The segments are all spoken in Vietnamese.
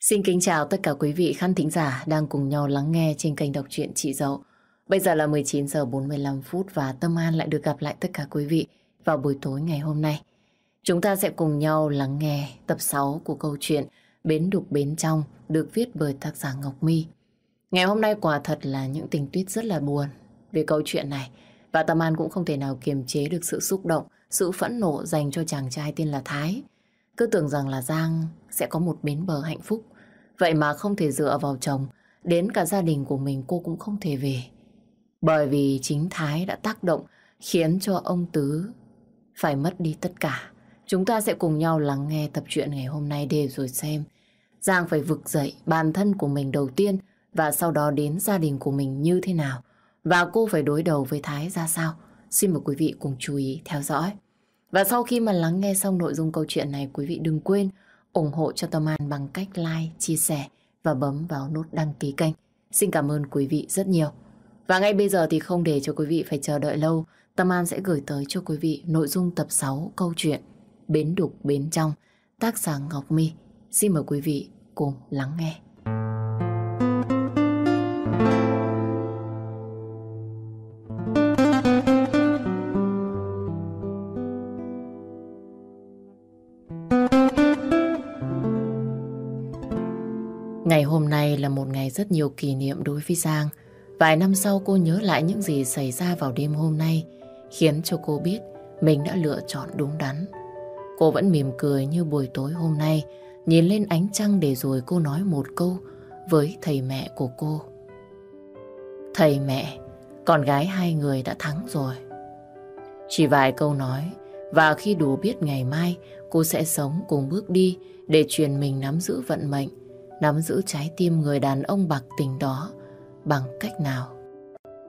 Xin kính chào tất cả quý vị khán thính giả đang cùng nhau lắng nghe trên kênh đọc truyện Chị Dậu. Bây giờ là 19 giờ 45 phút và Tâm An lại được gặp lại tất cả quý vị vào buổi tối ngày hôm nay. Chúng ta sẽ cùng nhau lắng nghe tập 6 của câu chuyện Bến Đục Bến Trong được viết bởi tác giả Ngọc My. Ngày hôm nay quả thật là những tình tuyết rất là buồn về câu chuyện này và Tâm An cũng không thể nào kiềm chế được sự xúc động, sự phẫn nộ dành cho chàng trai tên là Thái. Cứ tưởng rằng là Giang sẽ có một bến bờ hạnh phúc Vậy mà không thể dựa vào chồng, đến cả gia đình của mình cô cũng không thể về. Bởi vì chính Thái đã tác động khiến cho ông Tứ phải mất đi tất cả. Chúng ta sẽ cùng nhau lắng nghe tập truyện ngày hôm nay để rồi xem. Giang phải vực dậy bản thân của mình đầu tiên và sau đó đến gia đình của mình như thế nào. Và cô phải đối đầu với Thái ra sao. Xin mời quý vị cùng chú ý theo dõi. Và sau khi mà lắng nghe xong nội dung câu chuyện này, quý vị đừng quên ủng hộ cho Tâm An bằng cách like, chia sẻ và bấm vào nút đăng ký kênh. Xin cảm ơn quý vị rất nhiều. Và ngay bây giờ thì không để cho quý vị phải chờ đợi lâu, Tâm An sẽ gửi tới cho quý vị nội dung tập 6 câu chuyện Bến Đục Bến Trong, tác giả Ngọc My. Xin mời quý vị cùng lắng nghe. Ngày hôm nay là một ngày rất nhiều kỷ niệm đối với Giang. Vài năm sau cô nhớ lại những gì xảy ra vào đêm hôm nay, khiến cho cô biết mình đã lựa chọn đúng đắn. Cô vẫn mỉm cười như buổi tối hôm nay, nhìn lên ánh trăng để rồi cô nói một câu với thầy mẹ của cô. Thầy mẹ, con gái hai người đã thắng rồi. Chỉ vài câu nói, và khi đủ biết ngày mai cô sẽ sống cùng bước đi để truyền mình nắm giữ vận mệnh nắm giữ trái tim người đàn ông bạc tình đó bằng cách nào.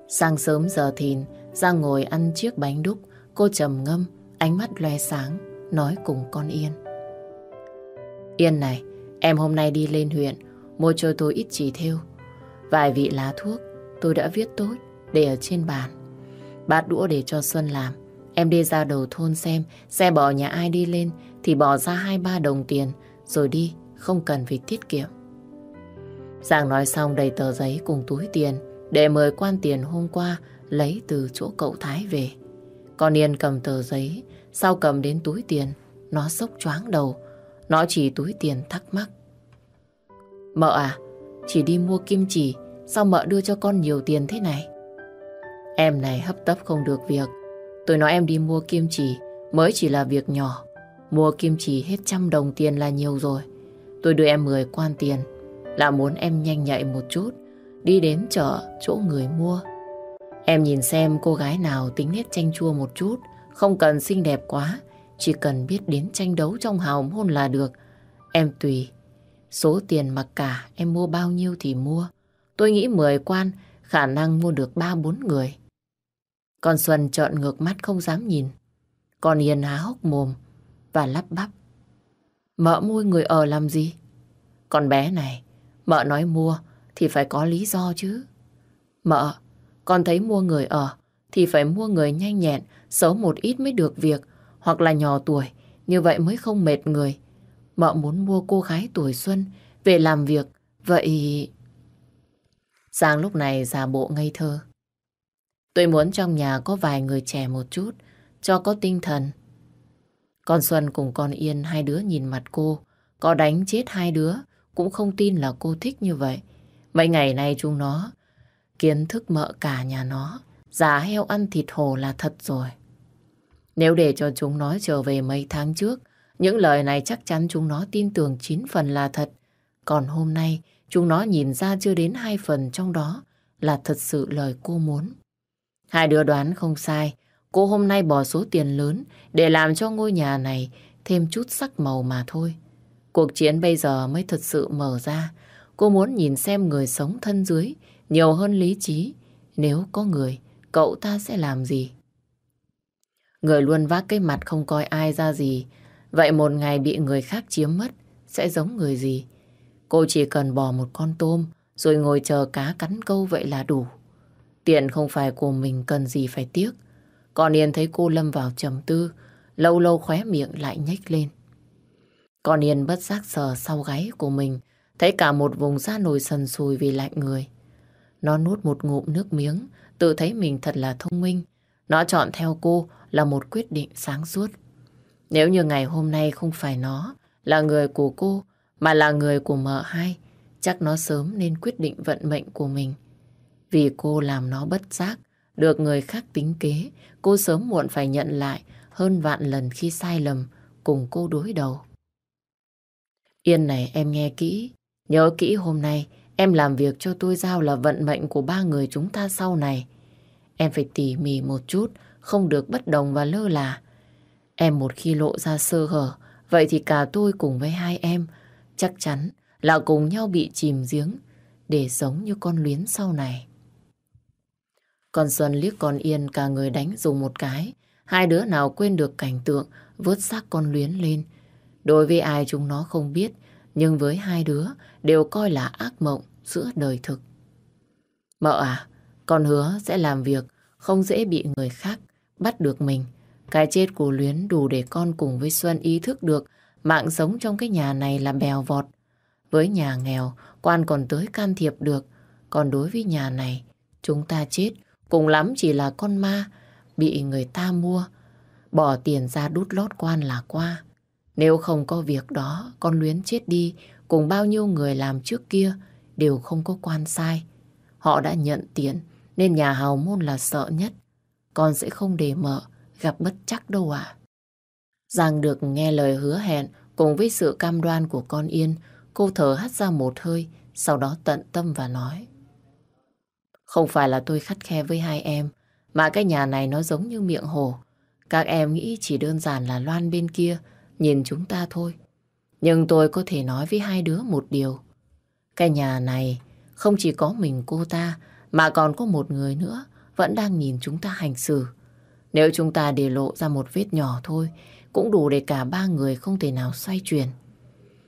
Sáng sớm giờ thìn, Giang ngồi ăn chiếc bánh đúc, cô trầm ngâm, ánh mắt loe sáng, nói cùng con Yên. Yên này, em hôm nay đi lên huyện, mua cho tôi ít chỉ theo. Vài vị lá thuốc tôi đã viết tốt để ở trên bàn. Bát đũa để cho Xuân làm. Em đi ra đầu thôn xem, xe bò nhà ai đi lên thì bỏ ra hai ba đồng tiền rồi đi, không cần phải tiết kiệm. Giang nói xong đầy tờ giấy cùng túi tiền để mời quan tiền hôm qua lấy từ chỗ cậu Thái về. Con Yên cầm tờ giấy, sau cầm đến túi tiền, nó sốc choáng đầu. Nó chỉ túi tiền thắc mắc. Mợ à, chỉ đi mua kim chỉ, sao mợ đưa cho con nhiều tiền thế này? Em này hấp tấp không được việc. Tôi nói em đi mua kim chỉ, mới chỉ là việc nhỏ. Mua kim chỉ hết trăm đồng tiền là nhiều rồi. Tôi đưa em 10 quan tiền, là muốn em nhanh nhạy một chút, đi đến chợ chỗ người mua. Em nhìn xem cô gái nào tính nết chanh chua một chút, không cần xinh đẹp quá, chỉ cần biết đến tranh đấu trong hào môn là được. Em tùy, số tiền mặc cả em mua bao nhiêu thì mua. Tôi nghĩ 10 quan khả năng mua được 3-4 người. Con Xuân trợn ngược mắt không dám nhìn. Con Yên há hốc mồm và lắp bắp. Mỡ môi người ở làm gì? Con bé này, Mợ nói mua thì phải có lý do chứ. Mợ, con thấy mua người ở thì phải mua người nhanh nhẹn, xấu một ít mới được việc, hoặc là nhỏ tuổi, như vậy mới không mệt người. Mợ muốn mua cô gái tuổi xuân về làm việc, vậy... Giang lúc này giả bộ ngây thơ. Tôi muốn trong nhà có vài người trẻ một chút, cho có tinh thần. Con Xuân cùng con Yên hai đứa nhìn mặt cô, có đánh chết hai đứa, cũng không tin là cô thích như vậy. Mấy ngày nay chúng nó kiến thức mợ cả nhà nó, giả heo ăn thịt hồ là thật rồi. Nếu để cho chúng nó trở về mấy tháng trước, những lời này chắc chắn chúng nó tin tưởng chín phần là thật. Còn hôm nay, chúng nó nhìn ra chưa đến hai phần trong đó là thật sự lời cô muốn. Hai đứa đoán không sai, cô hôm nay bỏ số tiền lớn để làm cho ngôi nhà này thêm chút sắc màu mà thôi. Cuộc chiến bây giờ mới thật sự mở ra. Cô muốn nhìn xem người sống thân dưới nhiều hơn lý trí. Nếu có người, cậu ta sẽ làm gì? Người luôn vác cái mặt không coi ai ra gì. Vậy một ngày bị người khác chiếm mất sẽ giống người gì? Cô chỉ cần bỏ một con tôm rồi ngồi chờ cá cắn câu vậy là đủ. Tiền không phải của mình cần gì phải tiếc. Còn Yên thấy cô lâm vào trầm tư, lâu lâu khóe miệng lại nhếch lên. Con Yên bất giác sờ sau gáy của mình, thấy cả một vùng da nổi sần sùi vì lạnh người. Nó nuốt một ngụm nước miếng, tự thấy mình thật là thông minh. Nó chọn theo cô là một quyết định sáng suốt. Nếu như ngày hôm nay không phải nó là người của cô, mà là người của mợ hai, chắc nó sớm nên quyết định vận mệnh của mình. Vì cô làm nó bất giác, được người khác tính kế, cô sớm muộn phải nhận lại hơn vạn lần khi sai lầm cùng cô đối đầu. Yên này em nghe kỹ, nhớ kỹ hôm nay em làm việc cho tôi giao là vận mệnh của ba người chúng ta sau này. Em phải tỉ mỉ một chút, không được bất đồng và lơ là. Em một khi lộ ra sơ hở, vậy thì cả tôi cùng với hai em chắc chắn là cùng nhau bị chìm giếng để sống như con luyến sau này. Con Xuân liếc con Yên cả người đánh dùng một cái. Hai đứa nào quên được cảnh tượng vớt xác con luyến lên. Đối với ai chúng nó không biết, nhưng với hai đứa đều coi là ác mộng giữa đời thực. Mợ à, con hứa sẽ làm việc không dễ bị người khác bắt được mình. Cái chết của Luyến đủ để con cùng với Xuân ý thức được mạng sống trong cái nhà này là bèo vọt. Với nhà nghèo, quan còn tới can thiệp được. Còn đối với nhà này, chúng ta chết Cùng lắm chỉ là con ma bị người ta mua, bỏ tiền ra đút lót quan là qua. Nếu không có việc đó, con luyến chết đi cùng bao nhiêu người làm trước kia đều không có quan sai. Họ đã nhận tiền nên nhà hào môn là sợ nhất. Con sẽ không để mợ gặp bất chắc đâu ạ. Giang được nghe lời hứa hẹn cùng với sự cam đoan của con Yên, cô thở hắt ra một hơi, sau đó tận tâm và nói. Không phải là tôi khắt khe với hai em, mà cái nhà này nó giống như miệng hồ. Các em nghĩ chỉ đơn giản là Loan bên kia nhìn chúng ta thôi. Nhưng tôi có thể nói với hai đứa một điều. Cái nhà này không chỉ có mình cô ta, mà còn có một người nữa vẫn đang nhìn chúng ta hành xử. Nếu chúng ta để lộ ra một vết nhỏ thôi, cũng đủ để cả ba người không thể nào xoay chuyển.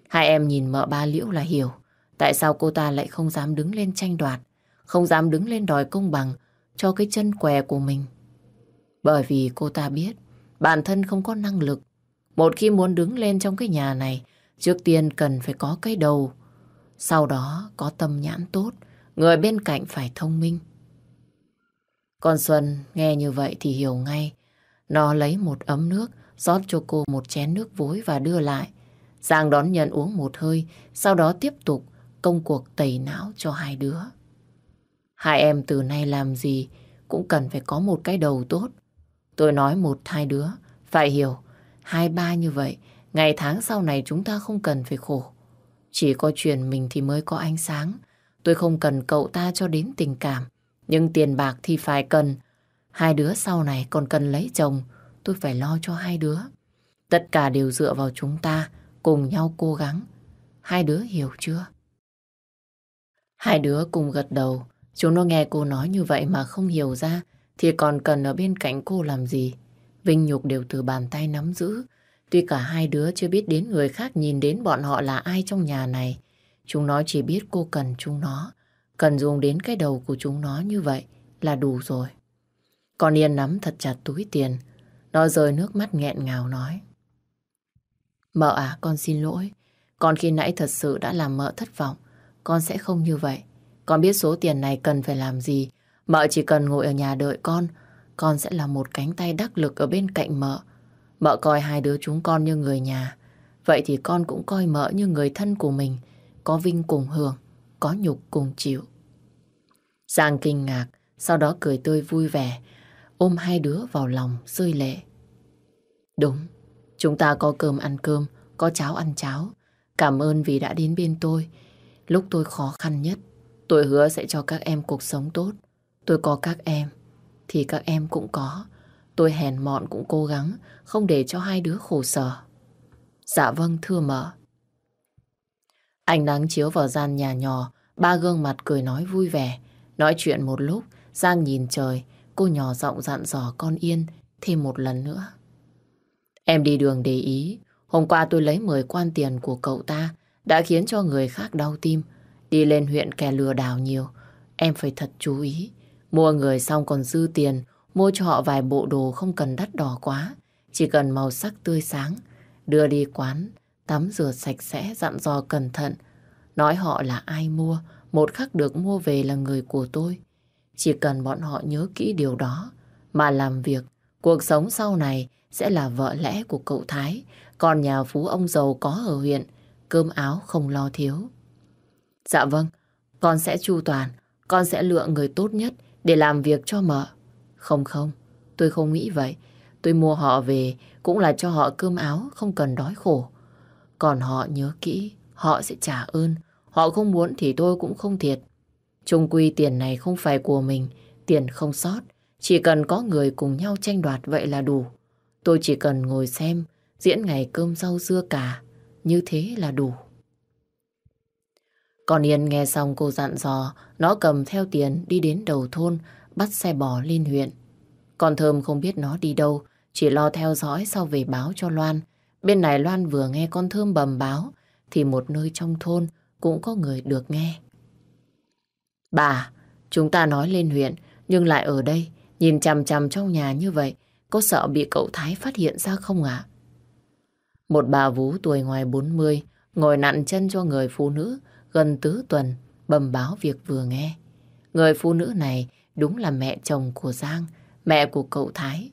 Hai em nhìn mợ ba liễu là hiểu tại sao cô ta lại không dám đứng lên tranh đoạt không dám đứng lên đòi công bằng cho cái chân què của mình. Bởi vì cô ta biết bản thân không có năng lực. Một khi muốn đứng lên trong cái nhà này, trước tiên cần phải có cái đầu. Sau đó có tâm nhãn tốt, người bên cạnh phải thông minh. Con Xuân nghe như vậy thì hiểu ngay. Nó lấy một ấm nước, rót cho cô một chén nước vối và đưa lại. Giang đón nhận uống một hơi, sau đó tiếp tục công cuộc tẩy não cho hai đứa. Hai em từ nay làm gì cũng cần phải có một cái đầu tốt. Tôi nói một hai đứa, phải hiểu, hai ba như vậy, ngày tháng sau này chúng ta không cần phải khổ. Chỉ có chuyện mình thì mới có ánh sáng. Tôi không cần cậu ta cho đến tình cảm, nhưng tiền bạc thì phải cần. Hai đứa sau này còn cần lấy chồng, tôi phải lo cho hai đứa. Tất cả đều dựa vào chúng ta, cùng nhau cố gắng. Hai đứa hiểu chưa? Hai đứa cùng gật đầu, Chúng nó nghe cô nói như vậy mà không hiểu ra thì còn cần ở bên cạnh cô làm gì. Vinh nhục đều từ bàn tay nắm giữ. Tuy cả hai đứa chưa biết đến người khác nhìn đến bọn họ là ai trong nhà này. Chúng nó chỉ biết cô cần chúng nó. Cần dùng đến cái đầu của chúng nó như vậy là đủ rồi. Con Yên nắm thật chặt túi tiền. Nó rơi nước mắt nghẹn ngào nói. Mợ à, con xin lỗi. Con khi nãy thật sự đã làm mợ thất vọng. Con sẽ không như vậy. Con biết số tiền này cần phải làm gì. Mợ chỉ cần ngồi ở nhà đợi con. Con sẽ là một cánh tay đắc lực ở bên cạnh mợ. Mợ coi hai đứa chúng con như người nhà. Vậy thì con cũng coi mợ như người thân của mình. Có vinh cùng hưởng, có nhục cùng chịu. Giang kinh ngạc, sau đó cười tươi vui vẻ, ôm hai đứa vào lòng rơi lệ. Đúng, chúng ta có cơm ăn cơm, có cháo ăn cháo. Cảm ơn vì đã đến bên tôi, lúc tôi khó khăn nhất. Tôi hứa sẽ cho các em cuộc sống tốt. Tôi có các em, thì các em cũng có. Tôi hèn mọn cũng cố gắng, không để cho hai đứa khổ sở. Dạ vâng, thưa mợ. Ánh nắng chiếu vào gian nhà nhỏ, ba gương mặt cười nói vui vẻ. Nói chuyện một lúc, Giang nhìn trời, cô nhỏ giọng dặn dò con Yên thêm một lần nữa. Em đi đường để ý, hôm qua tôi lấy 10 quan tiền của cậu ta, đã khiến cho người khác đau tim. Đi lên huyện kẻ lừa đảo nhiều, em phải thật chú ý. Mua người xong còn dư tiền, mua cho họ vài bộ đồ không cần đắt đỏ quá. Chỉ cần màu sắc tươi sáng, đưa đi quán, tắm rửa sạch sẽ, dặn dò cẩn thận. nói họ là ai mua, một khắc được mua về là người của tôi. Chỉ cần bọn họ nhớ kỹ điều đó, mà làm việc, cuộc sống sau này sẽ là vợ lẽ của cậu Thái, còn nhà phú ông giàu có ở huyện, cơm áo không lo thiếu. Dạ vâng, con sẽ chu toàn, con sẽ lựa người tốt nhất để làm việc cho mợ. Không không, tôi không nghĩ vậy. Tôi mua họ về cũng là cho họ cơm áo, không cần đói khổ. Còn họ nhớ kỹ, họ sẽ trả ơn. Họ không muốn thì tôi cũng không thiệt. Trung quy tiền này không phải của mình, tiền không sót. Chỉ cần có người cùng nhau tranh đoạt vậy là đủ. Tôi chỉ cần ngồi xem, diễn ngày cơm rau dưa cả. Như thế là đủ. Còn Yên nghe xong cô dặn dò, nó cầm theo tiền đi đến đầu thôn, bắt xe bò lên huyện. Còn Thơm không biết nó đi đâu, chỉ lo theo dõi sau về báo cho Loan. Bên này Loan vừa nghe con Thơm bầm báo, thì một nơi trong thôn cũng có người được nghe. Bà, chúng ta nói lên huyện, nhưng lại ở đây, nhìn chằm chằm trong nhà như vậy, có sợ bị cậu Thái phát hiện ra không ạ? Một bà vú tuổi ngoài 40, ngồi nặn chân cho người phụ nữ, gần tứ tuần, bầm báo việc vừa nghe. Người phụ nữ này đúng là mẹ chồng của Giang, mẹ của cậu Thái.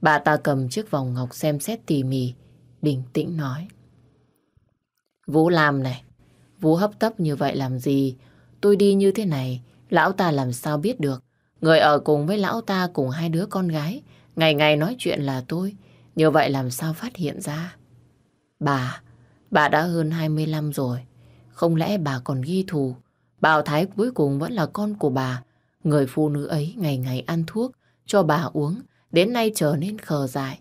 Bà ta cầm chiếc vòng ngọc xem xét tỉ mỉ, bình tĩnh nói. Vũ làm này, Vũ hấp tấp như vậy làm gì? Tôi đi như thế này, lão ta làm sao biết được? Người ở cùng với lão ta cùng hai đứa con gái, ngày ngày nói chuyện là tôi. Như vậy làm sao phát hiện ra? Bà, bà đã hơn 25 rồi. Không lẽ bà còn ghi thù? Bảo Thái cuối cùng vẫn là con của bà. Người phụ nữ ấy ngày ngày ăn thuốc, cho bà uống, đến nay trở nên khờ dại.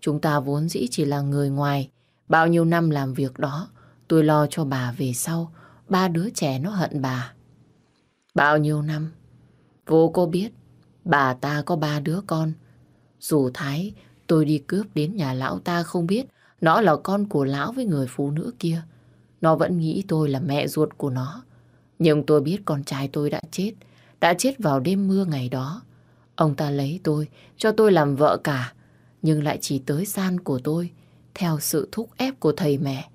Chúng ta vốn dĩ chỉ là người ngoài. Bao nhiêu năm làm việc đó, tôi lo cho bà về sau. Ba đứa trẻ nó hận bà. Bao nhiêu năm, vô cô biết, bà ta có ba đứa con. Dù Thái, tôi đi cướp đến nhà lão ta không biết nó là con của lão với người phụ nữ kia. Nó vẫn nghĩ tôi là mẹ ruột của nó. Nhưng tôi biết con trai tôi đã chết. Đã chết vào đêm mưa ngày đó. Ông ta lấy tôi, cho tôi làm vợ cả. Nhưng lại chỉ tới gian của tôi, theo sự thúc ép của thầy mẹ.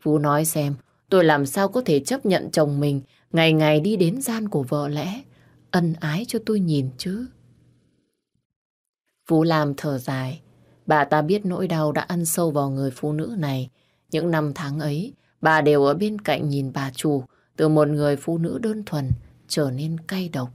Phú nói xem, tôi làm sao có thể chấp nhận chồng mình ngày ngày đi đến gian của vợ lẽ, ân ái cho tôi nhìn chứ. Phú làm thở dài, bà ta biết nỗi đau đã ăn sâu vào người phụ nữ này. Những năm tháng ấy, Bà đều ở bên cạnh nhìn bà chủ, từ một người phụ nữ đơn thuần, trở nên cay độc.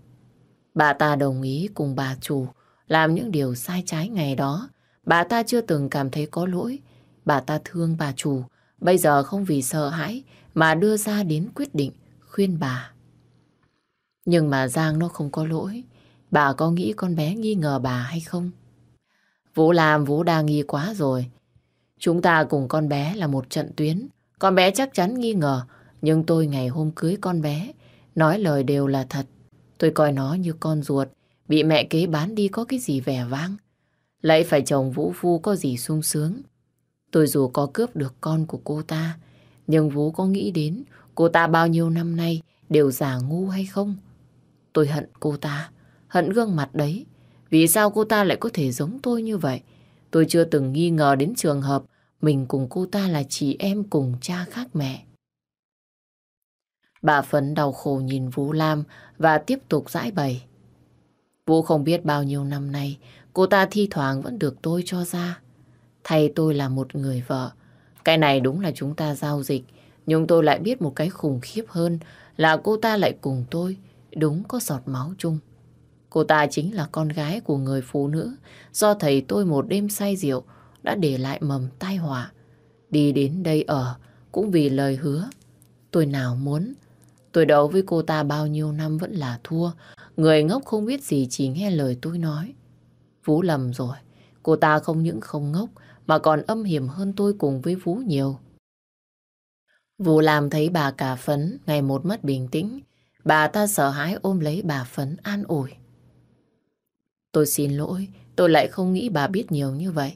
Bà ta đồng ý cùng bà chủ, làm những điều sai trái ngày đó. Bà ta chưa từng cảm thấy có lỗi. Bà ta thương bà chủ. Bây giờ không vì sợ hãi mà đưa ra đến quyết định khuyên bà. Nhưng mà Giang nó không có lỗi. Bà có nghĩ con bé nghi ngờ bà hay không? Vũ làm Vũ đa nghi quá rồi. Chúng ta cùng con bé là một trận tuyến. Con bé chắc chắn nghi ngờ, nhưng tôi ngày hôm cưới con bé, nói lời đều là thật. Tôi coi nó như con ruột, bị mẹ kế bán đi có cái gì vẻ vang. Lại phải chồng Vũ Phu có gì sung sướng. Tôi dù có cướp được con của cô ta, nhưng Vũ có nghĩ đến cô ta bao nhiêu năm nay đều giả ngu hay không? Tôi hận cô ta, hận gương mặt đấy. Vì sao cô ta lại có thể giống tôi như vậy? Tôi chưa từng nghi ngờ đến trường hợp mình cùng cô ta là chị em cùng cha khác mẹ. Bà Phấn đau khổ nhìn Vũ Lam và tiếp tục giải bày. Vũ không biết bao nhiêu năm nay, cô ta thi thoảng vẫn được tôi cho ra. Thay tôi là một người vợ. Cái này đúng là chúng ta giao dịch. Nhưng tôi lại biết một cái khủng khiếp hơn là cô ta lại cùng tôi, đúng có giọt máu chung. Cô ta chính là con gái của người phụ nữ, do thầy tôi một đêm say rượu đã để lại mầm tai họa. Đi đến đây ở cũng vì lời hứa. Tôi nào muốn. Tôi đấu với cô ta bao nhiêu năm vẫn là thua. Người ngốc không biết gì chỉ nghe lời tôi nói. Vũ lầm rồi. Cô ta không những không ngốc mà còn âm hiểm hơn tôi cùng với Vũ nhiều. Vũ làm thấy bà cả phấn ngày một mất bình tĩnh. Bà ta sợ hãi ôm lấy bà phấn an ủi. Tôi xin lỗi, tôi lại không nghĩ bà biết nhiều như vậy.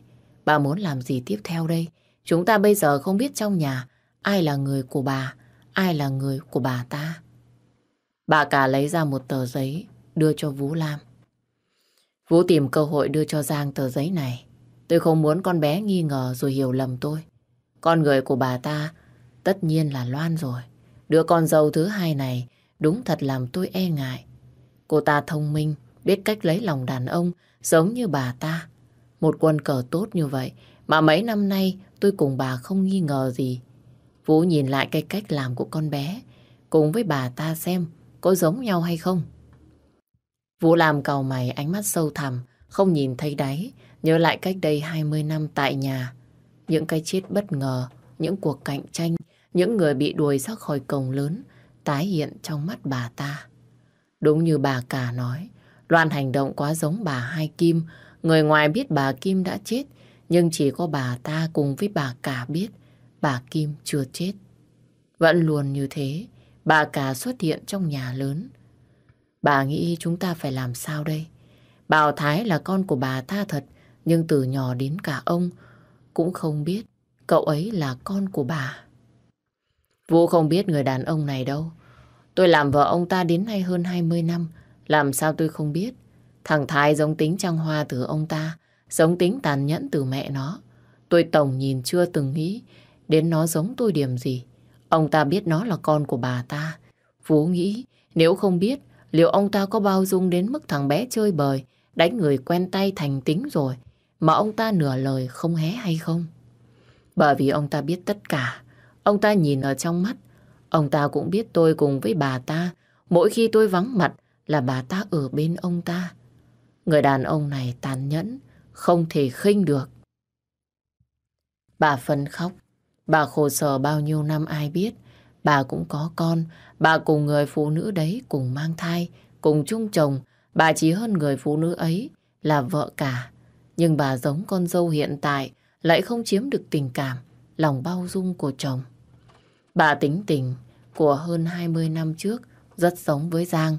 Bà muốn làm gì tiếp theo đây? Chúng ta bây giờ không biết trong nhà ai là người của bà, ai là người của bà ta. Bà cả lấy ra một tờ giấy đưa cho Vũ Lam. Vũ tìm cơ hội đưa cho Giang tờ giấy này. Tôi không muốn con bé nghi ngờ rồi hiểu lầm tôi. Con người của bà ta tất nhiên là Loan rồi. Đứa con dâu thứ hai này đúng thật làm tôi e ngại. Cô ta thông minh, biết cách lấy lòng đàn ông giống như bà ta. Một quân cờ tốt như vậy mà mấy năm nay tôi cùng bà không nghi ngờ gì. Vũ nhìn lại cái cách làm của con bé cùng với bà ta xem có giống nhau hay không. Vũ làm cầu mày ánh mắt sâu thẳm, không nhìn thấy đáy, nhớ lại cách đây 20 năm tại nhà. Những cái chết bất ngờ, những cuộc cạnh tranh, những người bị đuổi ra khỏi cổng lớn, tái hiện trong mắt bà ta. Đúng như bà cả nói, Loan hành động quá giống bà Hai Kim. Người ngoài biết bà Kim đã chết, nhưng chỉ có bà ta cùng với bà cả biết bà Kim chưa chết. Vẫn luôn như thế, bà cả xuất hiện trong nhà lớn. Bà nghĩ chúng ta phải làm sao đây? Bảo Thái là con của bà ta thật, nhưng từ nhỏ đến cả ông cũng không biết cậu ấy là con của bà. Vũ không biết người đàn ông này đâu. Tôi làm vợ ông ta đến nay hơn 20 năm. Làm sao tôi không biết? Thằng Thái giống tính trăng hoa từ ông ta, giống tính tàn nhẫn từ mẹ nó. Tôi tổng nhìn chưa từng nghĩ đến nó giống tôi điểm gì. Ông ta biết nó là con của bà ta. vú nghĩ nếu không biết liệu ông ta có bao dung đến mức thằng bé chơi bời, đánh người quen tay thành tính rồi, mà ông ta nửa lời không hé hay không? Bởi vì ông ta biết tất cả, ông ta nhìn ở trong mắt, ông ta cũng biết tôi cùng với bà ta, mỗi khi tôi vắng mặt là bà ta ở bên ông ta. Người đàn ông này tàn nhẫn, không thể khinh được. Bà phân khóc, bà khổ sở bao nhiêu năm ai biết, bà cũng có con, bà cùng người phụ nữ đấy cùng mang thai, cùng chung chồng, bà chỉ hơn người phụ nữ ấy là vợ cả. Nhưng bà giống con dâu hiện tại lại không chiếm được tình cảm, lòng bao dung của chồng. Bà tính tình của hơn 20 năm trước rất giống với Giang.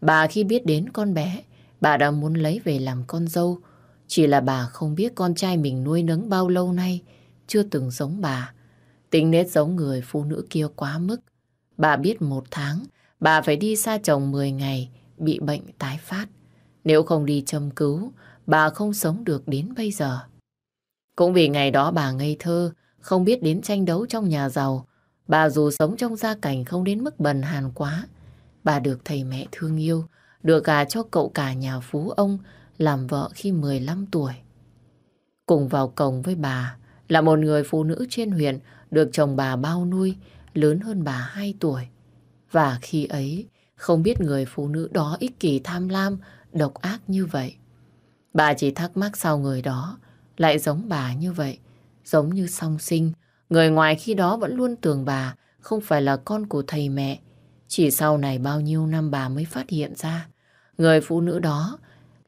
Bà khi biết đến con bé, bà đã muốn lấy về làm con dâu. Chỉ là bà không biết con trai mình nuôi nấng bao lâu nay, chưa từng giống bà. Tính nết giống người phụ nữ kia quá mức. Bà biết một tháng, bà phải đi xa chồng 10 ngày, bị bệnh tái phát. Nếu không đi châm cứu, bà không sống được đến bây giờ. Cũng vì ngày đó bà ngây thơ, không biết đến tranh đấu trong nhà giàu. Bà dù sống trong gia cảnh không đến mức bần hàn quá, bà được thầy mẹ thương yêu, đưa gà cho cậu cả nhà phú ông làm vợ khi 15 tuổi. Cùng vào cổng với bà là một người phụ nữ trên huyện được chồng bà bao nuôi, lớn hơn bà 2 tuổi. Và khi ấy, không biết người phụ nữ đó ích kỷ tham lam, độc ác như vậy. Bà chỉ thắc mắc sao người đó lại giống bà như vậy, giống như song sinh. Người ngoài khi đó vẫn luôn tưởng bà không phải là con của thầy mẹ. Chỉ sau này bao nhiêu năm bà mới phát hiện ra, người phụ nữ đó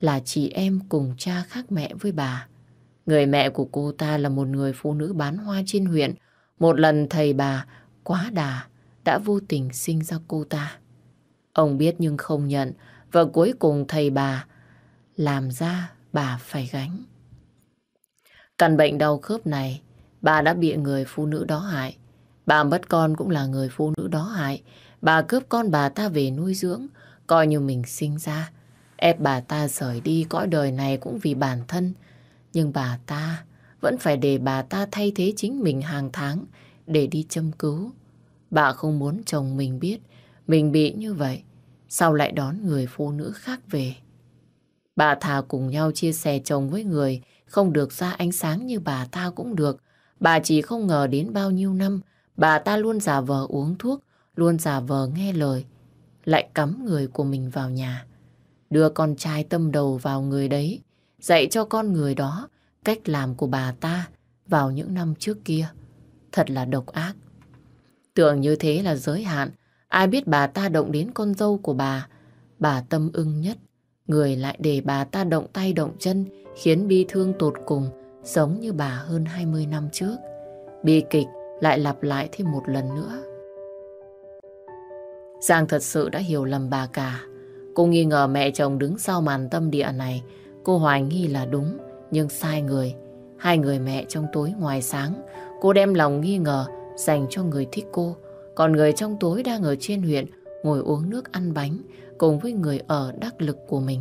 là chị em cùng cha khác mẹ với bà. Người mẹ của cô ta là một người phụ nữ bán hoa trên huyện. Một lần thầy bà, quá đà, đã vô tình sinh ra cô ta. Ông biết nhưng không nhận, và cuối cùng thầy bà làm ra bà phải gánh. Căn bệnh đau khớp này, bà đã bị người phụ nữ đó hại. Bà mất con cũng là người phụ nữ đó hại. Bà cướp con bà ta về nuôi dưỡng coi như mình sinh ra. Ép bà ta rời đi cõi đời này cũng vì bản thân. Nhưng bà ta vẫn phải để bà ta thay thế chính mình hàng tháng để đi châm cứu. Bà không muốn chồng mình biết mình bị như vậy. Sao lại đón người phụ nữ khác về? Bà thà cùng nhau chia sẻ chồng với người không được ra ánh sáng như bà ta cũng được. Bà chỉ không ngờ đến bao nhiêu năm bà ta luôn giả vờ uống thuốc, luôn giả vờ nghe lời, lại cắm người của mình vào nhà. Đưa con trai tâm đầu vào người đấy, dạy cho con người đó cách làm của bà ta vào những năm trước kia. Thật là độc ác. Tưởng như thế là giới hạn, ai biết bà ta động đến con dâu của bà, bà tâm ưng nhất. Người lại để bà ta động tay động chân, khiến bi thương tột cùng, giống như bà hơn 20 năm trước. Bi kịch lại lặp lại thêm một lần nữa. Giang thật sự đã hiểu lầm bà cả. Cô nghi ngờ mẹ chồng đứng sau màn tâm địa này. Cô hoài nghi là đúng, nhưng sai người. Hai người mẹ trong tối ngoài sáng. Cô đem lòng nghi ngờ dành cho người thích cô. Còn người trong tối đang ở trên huyện ngồi uống nước ăn bánh cùng với người ở đắc lực của mình.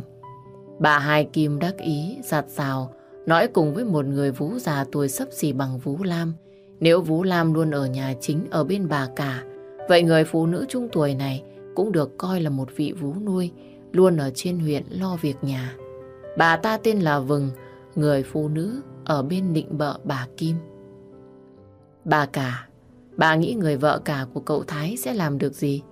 Bà Hai Kim đắc ý, giặt rào, nói cùng với một người Vũ già tuổi sấp xỉ bằng Vũ Lam. Nếu Vũ Lam luôn ở nhà chính ở bên bà cả, Vậy người phụ nữ trung tuổi này cũng được coi là một vị vú nuôi, luôn ở trên huyện lo việc nhà. Bà ta tên là Vừng, người phụ nữ ở bên định bợ bà Kim. Bà cả, bà nghĩ người vợ cả của cậu Thái sẽ làm được gì?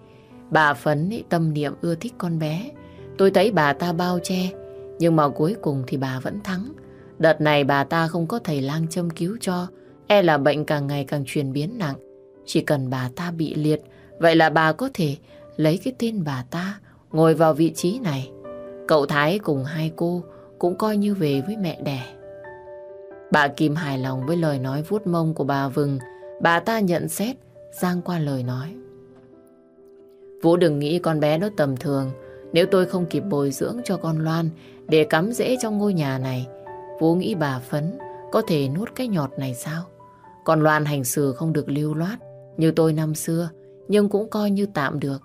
Bà Phấn ý, tâm niệm ưa thích con bé. Tôi thấy bà ta bao che, nhưng mà cuối cùng thì bà vẫn thắng. Đợt này bà ta không có thầy lang châm cứu cho, e là bệnh càng ngày càng chuyển biến nặng. Chỉ cần bà ta bị liệt, vậy là bà có thể lấy cái tên bà ta ngồi vào vị trí này. Cậu Thái cùng hai cô cũng coi như về với mẹ đẻ. Bà Kim hài lòng với lời nói vuốt mông của bà Vừng. Bà ta nhận xét, giang qua lời nói. Vũ đừng nghĩ con bé nó tầm thường. Nếu tôi không kịp bồi dưỡng cho con Loan để cắm rễ trong ngôi nhà này, Vũ nghĩ bà Phấn có thể nuốt cái nhọt này sao? Con Loan hành xử không được lưu loát như tôi năm xưa, nhưng cũng coi như tạm được.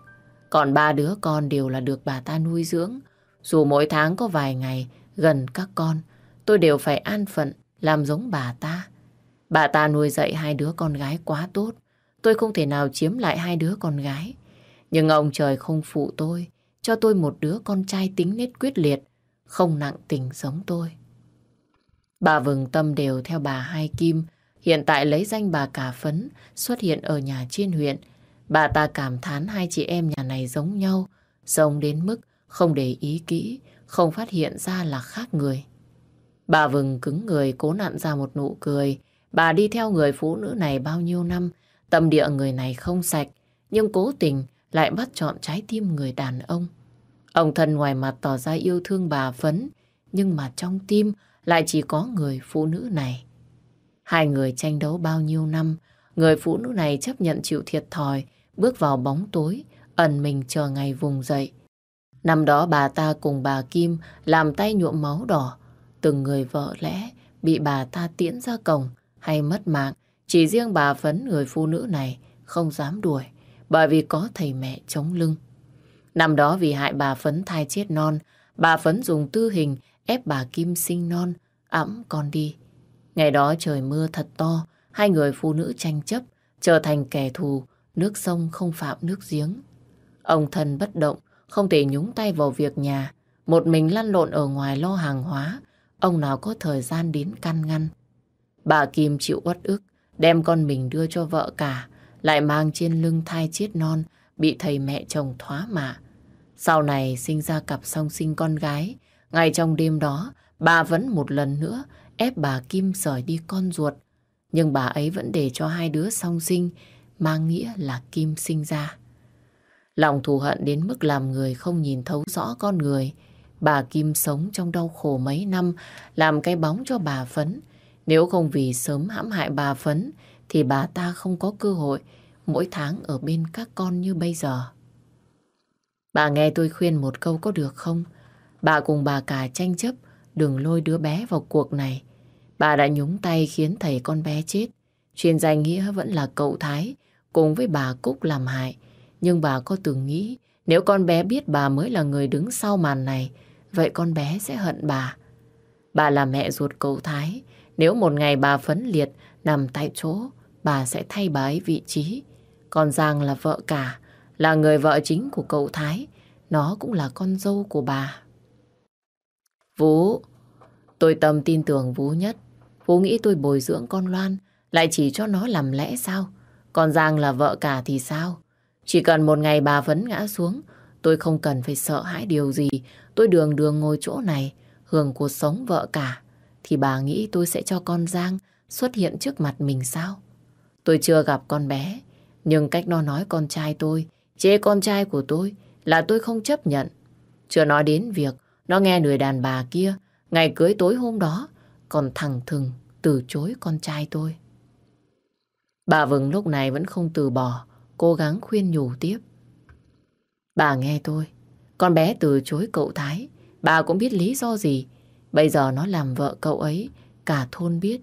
Còn ba đứa con đều là được bà ta nuôi dưỡng. Dù mỗi tháng có vài ngày gần các con, tôi đều phải an phận làm giống bà ta. Bà ta nuôi dạy hai đứa con gái quá tốt. Tôi không thể nào chiếm lại hai đứa con gái. Nhưng ông trời không phụ tôi, cho tôi một đứa con trai tính nết quyết liệt, không nặng tình giống tôi. Bà Vừng Tâm đều theo bà Hai Kim, hiện tại lấy danh bà Cả Phấn xuất hiện ở nhà trên huyện. Bà ta cảm thán hai chị em nhà này giống nhau, giống đến mức không để ý kỹ, không phát hiện ra là khác người. Bà Vừng cứng người cố nặn ra một nụ cười. Bà đi theo người phụ nữ này bao nhiêu năm, tâm địa người này không sạch, nhưng cố tình lại bắt chọn trái tim người đàn ông. Ông thân ngoài mặt tỏ ra yêu thương bà Phấn, nhưng mà trong tim lại chỉ có người phụ nữ này. Hai người tranh đấu bao nhiêu năm, người phụ nữ này chấp nhận chịu thiệt thòi, bước vào bóng tối, ẩn mình chờ ngày vùng dậy. Năm đó bà ta cùng bà Kim làm tay nhuộm máu đỏ, từng người vợ lẽ bị bà ta tiễn ra cổng hay mất mạng, chỉ riêng bà Phấn người phụ nữ này không dám đuổi bởi vì có thầy mẹ chống lưng. Năm đó vì hại bà Phấn thai chết non, bà Phấn dùng tư hình ép bà Kim sinh non, ẵm con đi. Ngày đó trời mưa thật to, hai người phụ nữ tranh chấp, trở thành kẻ thù, nước sông không phạm nước giếng. Ông thân bất động, không thể nhúng tay vào việc nhà, một mình lăn lộn ở ngoài lo hàng hóa, ông nào có thời gian đến căn ngăn. Bà Kim chịu uất ức, đem con mình đưa cho vợ cả, lại mang trên lưng thai chết non, bị thầy mẹ chồng thoá mạ. Sau này sinh ra cặp song sinh con gái, ngay trong đêm đó, bà vẫn một lần nữa ép bà Kim rời đi con ruột. Nhưng bà ấy vẫn để cho hai đứa song sinh, mang nghĩa là Kim sinh ra. Lòng thù hận đến mức làm người không nhìn thấu rõ con người. Bà Kim sống trong đau khổ mấy năm, làm cái bóng cho bà Phấn. Nếu không vì sớm hãm hại bà Phấn, thì bà ta không có cơ hội mỗi tháng ở bên các con như bây giờ. Bà nghe tôi khuyên một câu có được không? Bà cùng bà cả tranh chấp, đừng lôi đứa bé vào cuộc này. Bà đã nhúng tay khiến thầy con bé chết. Chuyên danh nghĩa vẫn là cậu Thái, cùng với bà Cúc làm hại. Nhưng bà có từng nghĩ, nếu con bé biết bà mới là người đứng sau màn này, vậy con bé sẽ hận bà. Bà là mẹ ruột cậu Thái, nếu một ngày bà phấn liệt, nằm tại chỗ, bà sẽ thay bà ấy vị trí. Còn Giang là vợ cả, là người vợ chính của cậu Thái. Nó cũng là con dâu của bà. Vũ, tôi tâm tin tưởng Vũ nhất. Cô nghĩ tôi bồi dưỡng con Loan, lại chỉ cho nó làm lẽ sao? Còn Giang là vợ cả thì sao? Chỉ cần một ngày bà vấn ngã xuống, tôi không cần phải sợ hãi điều gì. Tôi đường đường ngồi chỗ này, hưởng cuộc sống vợ cả. Thì bà nghĩ tôi sẽ cho con Giang xuất hiện trước mặt mình sao? Tôi chưa gặp con bé, nhưng cách nó nói con trai tôi, chê con trai của tôi là tôi không chấp nhận. Chưa nói đến việc nó nghe người đàn bà kia ngày cưới tối hôm đó còn thẳng thừng từ chối con trai tôi. Bà Vừng lúc này vẫn không từ bỏ, cố gắng khuyên nhủ tiếp. Bà nghe tôi, con bé từ chối cậu Thái, bà cũng biết lý do gì. Bây giờ nó làm vợ cậu ấy, cả thôn biết.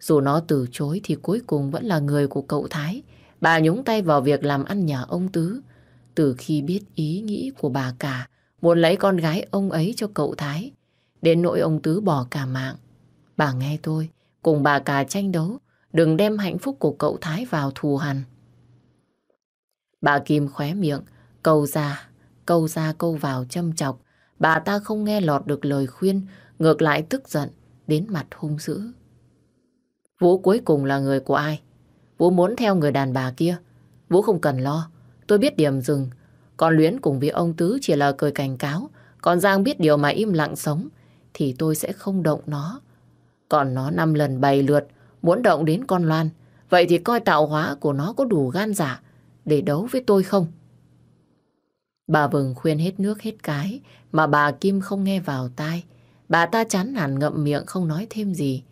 Dù nó từ chối thì cuối cùng vẫn là người của cậu Thái. Bà nhúng tay vào việc làm ăn nhà ông Tứ. Từ khi biết ý nghĩ của bà cả, muốn lấy con gái ông ấy cho cậu Thái, đến nỗi ông Tứ bỏ cả mạng. Bà nghe tôi, cùng bà cả tranh đấu, đừng đem hạnh phúc của cậu Thái vào thù hằn. Bà Kim khóe miệng, câu ra, câu ra câu vào châm chọc. Bà ta không nghe lọt được lời khuyên, ngược lại tức giận, đến mặt hung dữ. Vũ cuối cùng là người của ai? Vũ muốn theo người đàn bà kia. Vũ không cần lo. Tôi biết điểm dừng. Còn Luyến cùng với ông Tứ chỉ là cười cảnh cáo. Còn Giang biết điều mà im lặng sống. Thì tôi sẽ không động nó. Còn nó năm lần bày lượt muốn động đến con Loan. Vậy thì coi tạo hóa của nó có đủ gan giả để đấu với tôi không? Bà Vừng khuyên hết nước hết cái mà bà Kim không nghe vào tai. Bà ta chán nản ngậm miệng không nói thêm gì.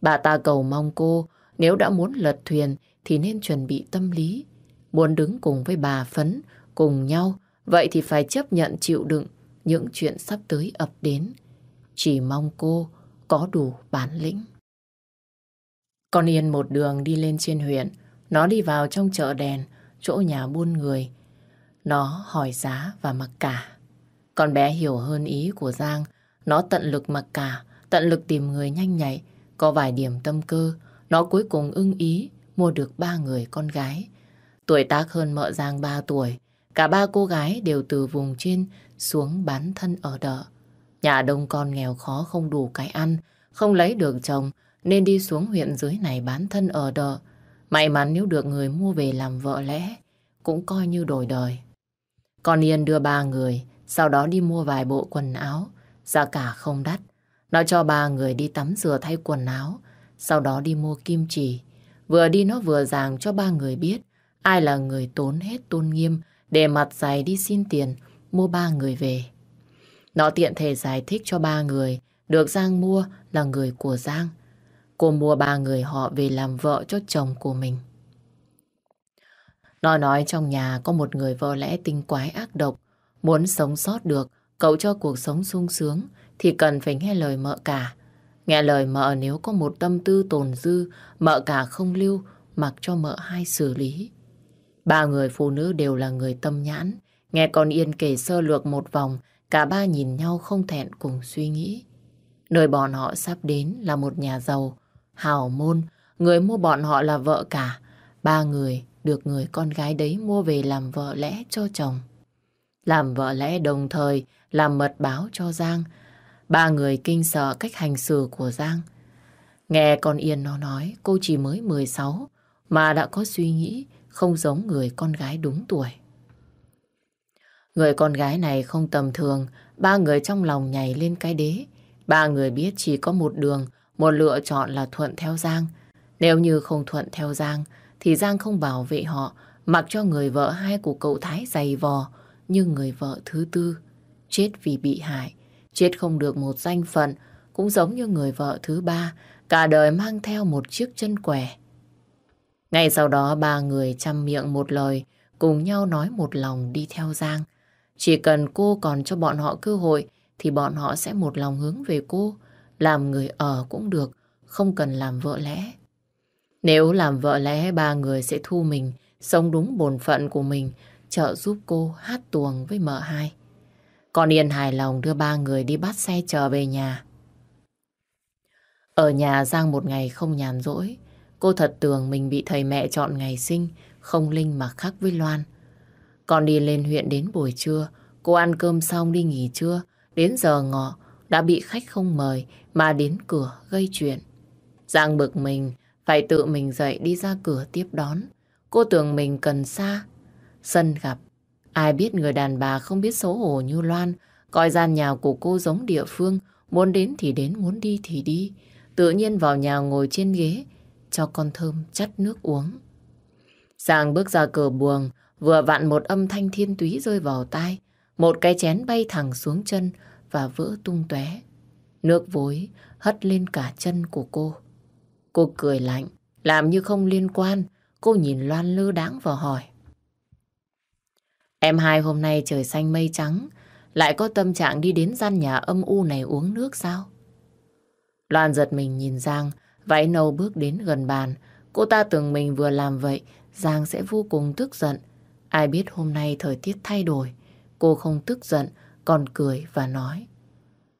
Bà ta cầu mong cô nếu đã muốn lật thuyền thì nên chuẩn bị tâm lý. Muốn đứng cùng với bà Phấn, cùng nhau, vậy thì phải chấp nhận chịu đựng những chuyện sắp tới ập đến. Chỉ mong cô có đủ bản lĩnh. Con Yên một đường đi lên trên huyện, nó đi vào trong chợ đèn, chỗ nhà buôn người. Nó hỏi giá và mặc cả. Con bé hiểu hơn ý của Giang, nó tận lực mặc cả, tận lực tìm người nhanh nhạy, có vài điểm tâm cơ, nó cuối cùng ưng ý mua được ba người con gái. Tuổi tác hơn mợ Giang ba tuổi, cả ba cô gái đều từ vùng trên xuống bán thân ở đợ. Nhà đông con nghèo khó không đủ cái ăn, không lấy được chồng nên đi xuống huyện dưới này bán thân ở đợ. May mắn nếu được người mua về làm vợ lẽ, cũng coi như đổi đời. Con Yên đưa ba người, sau đó đi mua vài bộ quần áo, giá cả không đắt. Nó cho ba người đi tắm rửa thay quần áo, sau đó đi mua kim chỉ. Vừa đi nó vừa giảng cho ba người biết ai là người tốn hết tôn nghiêm để mặt dày đi xin tiền mua ba người về. Nó tiện thể giải thích cho ba người được Giang mua là người của Giang. Cô mua ba người họ về làm vợ cho chồng của mình. Nó nói trong nhà có một người vợ lẽ tinh quái ác độc. Muốn sống sót được, cậu cho cuộc sống sung sướng thì cần phải nghe lời mợ cả. Nghe lời mợ nếu có một tâm tư tồn dư, mợ cả không lưu, mặc cho mợ hai xử lý. Ba người phụ nữ đều là người tâm nhãn. Nghe con Yên kể sơ lược một vòng, cả ba nhìn nhau không thẹn cùng suy nghĩ. Nơi bọn họ sắp đến là một nhà giàu, hào môn, người mua bọn họ là vợ cả. Ba người được người con gái đấy mua về làm vợ lẽ cho chồng. Làm vợ lẽ đồng thời làm mật báo cho Giang. Ba người kinh sợ cách hành xử của Giang. Nghe con Yên nó nói cô chỉ mới 16 mà đã có suy nghĩ không giống người con gái đúng tuổi. Người con gái này không tầm thường, ba người trong lòng nhảy lên cái đế. Ba người biết chỉ có một đường, một lựa chọn là thuận theo Giang. Nếu như không thuận theo Giang, thì Giang không bảo vệ họ, mặc cho người vợ hai của cậu Thái dày vò, như người vợ thứ tư. Chết vì bị hại, chết không được một danh phận, cũng giống như người vợ thứ ba, cả đời mang theo một chiếc chân què. Ngay sau đó ba người chăm miệng một lời, cùng nhau nói một lòng đi theo Giang. Chỉ cần cô còn cho bọn họ cơ hội, thì bọn họ sẽ một lòng hướng về cô. Làm người ở cũng được, không cần làm vợ lẽ. Nếu làm vợ lẽ ba người sẽ thu mình, sống đúng bổn phận của mình, trợ giúp cô hát tuồng với mợ hai. còn Yên hài lòng đưa ba người đi bắt xe trở về nhà. Ở nhà Giang một ngày không nhàn rỗi, cô thật tưởng mình bị thầy mẹ chọn ngày sinh, không linh mà khác với Loan. Còn đi lên huyện đến buổi trưa, cô ăn cơm xong đi nghỉ trưa, đến giờ ngọ đã bị khách không mời mà đến cửa gây chuyện. Giang bực mình, phải tự mình dậy đi ra cửa tiếp đón. Cô tưởng mình cần xa. Sân gặp. Ai biết người đàn bà không biết xấu hổ như Loan. Coi gian nhà của cô giống địa phương. Muốn đến thì đến, muốn đi thì đi. Tự nhiên vào nhà ngồi trên ghế. Cho con thơm chắt nước uống. Giang bước ra cửa buồng. Vừa vặn một âm thanh thiên túy rơi vào tai. Một cái chén bay thẳng xuống chân và vỡ tung tóe. Nước vối hất lên cả chân của cô. Cô cười lạnh, làm như không liên quan. Cô nhìn Loan lơ đáng và hỏi. Em hai hôm nay trời xanh mây trắng, lại có tâm trạng đi đến gian nhà âm u này uống nước sao? Loan giật mình nhìn Giang, váy nâu bước đến gần bàn. Cô ta tưởng mình vừa làm vậy, Giang sẽ vô cùng tức giận. Ai biết hôm nay thời tiết thay đổi, cô không tức giận, còn cười và nói.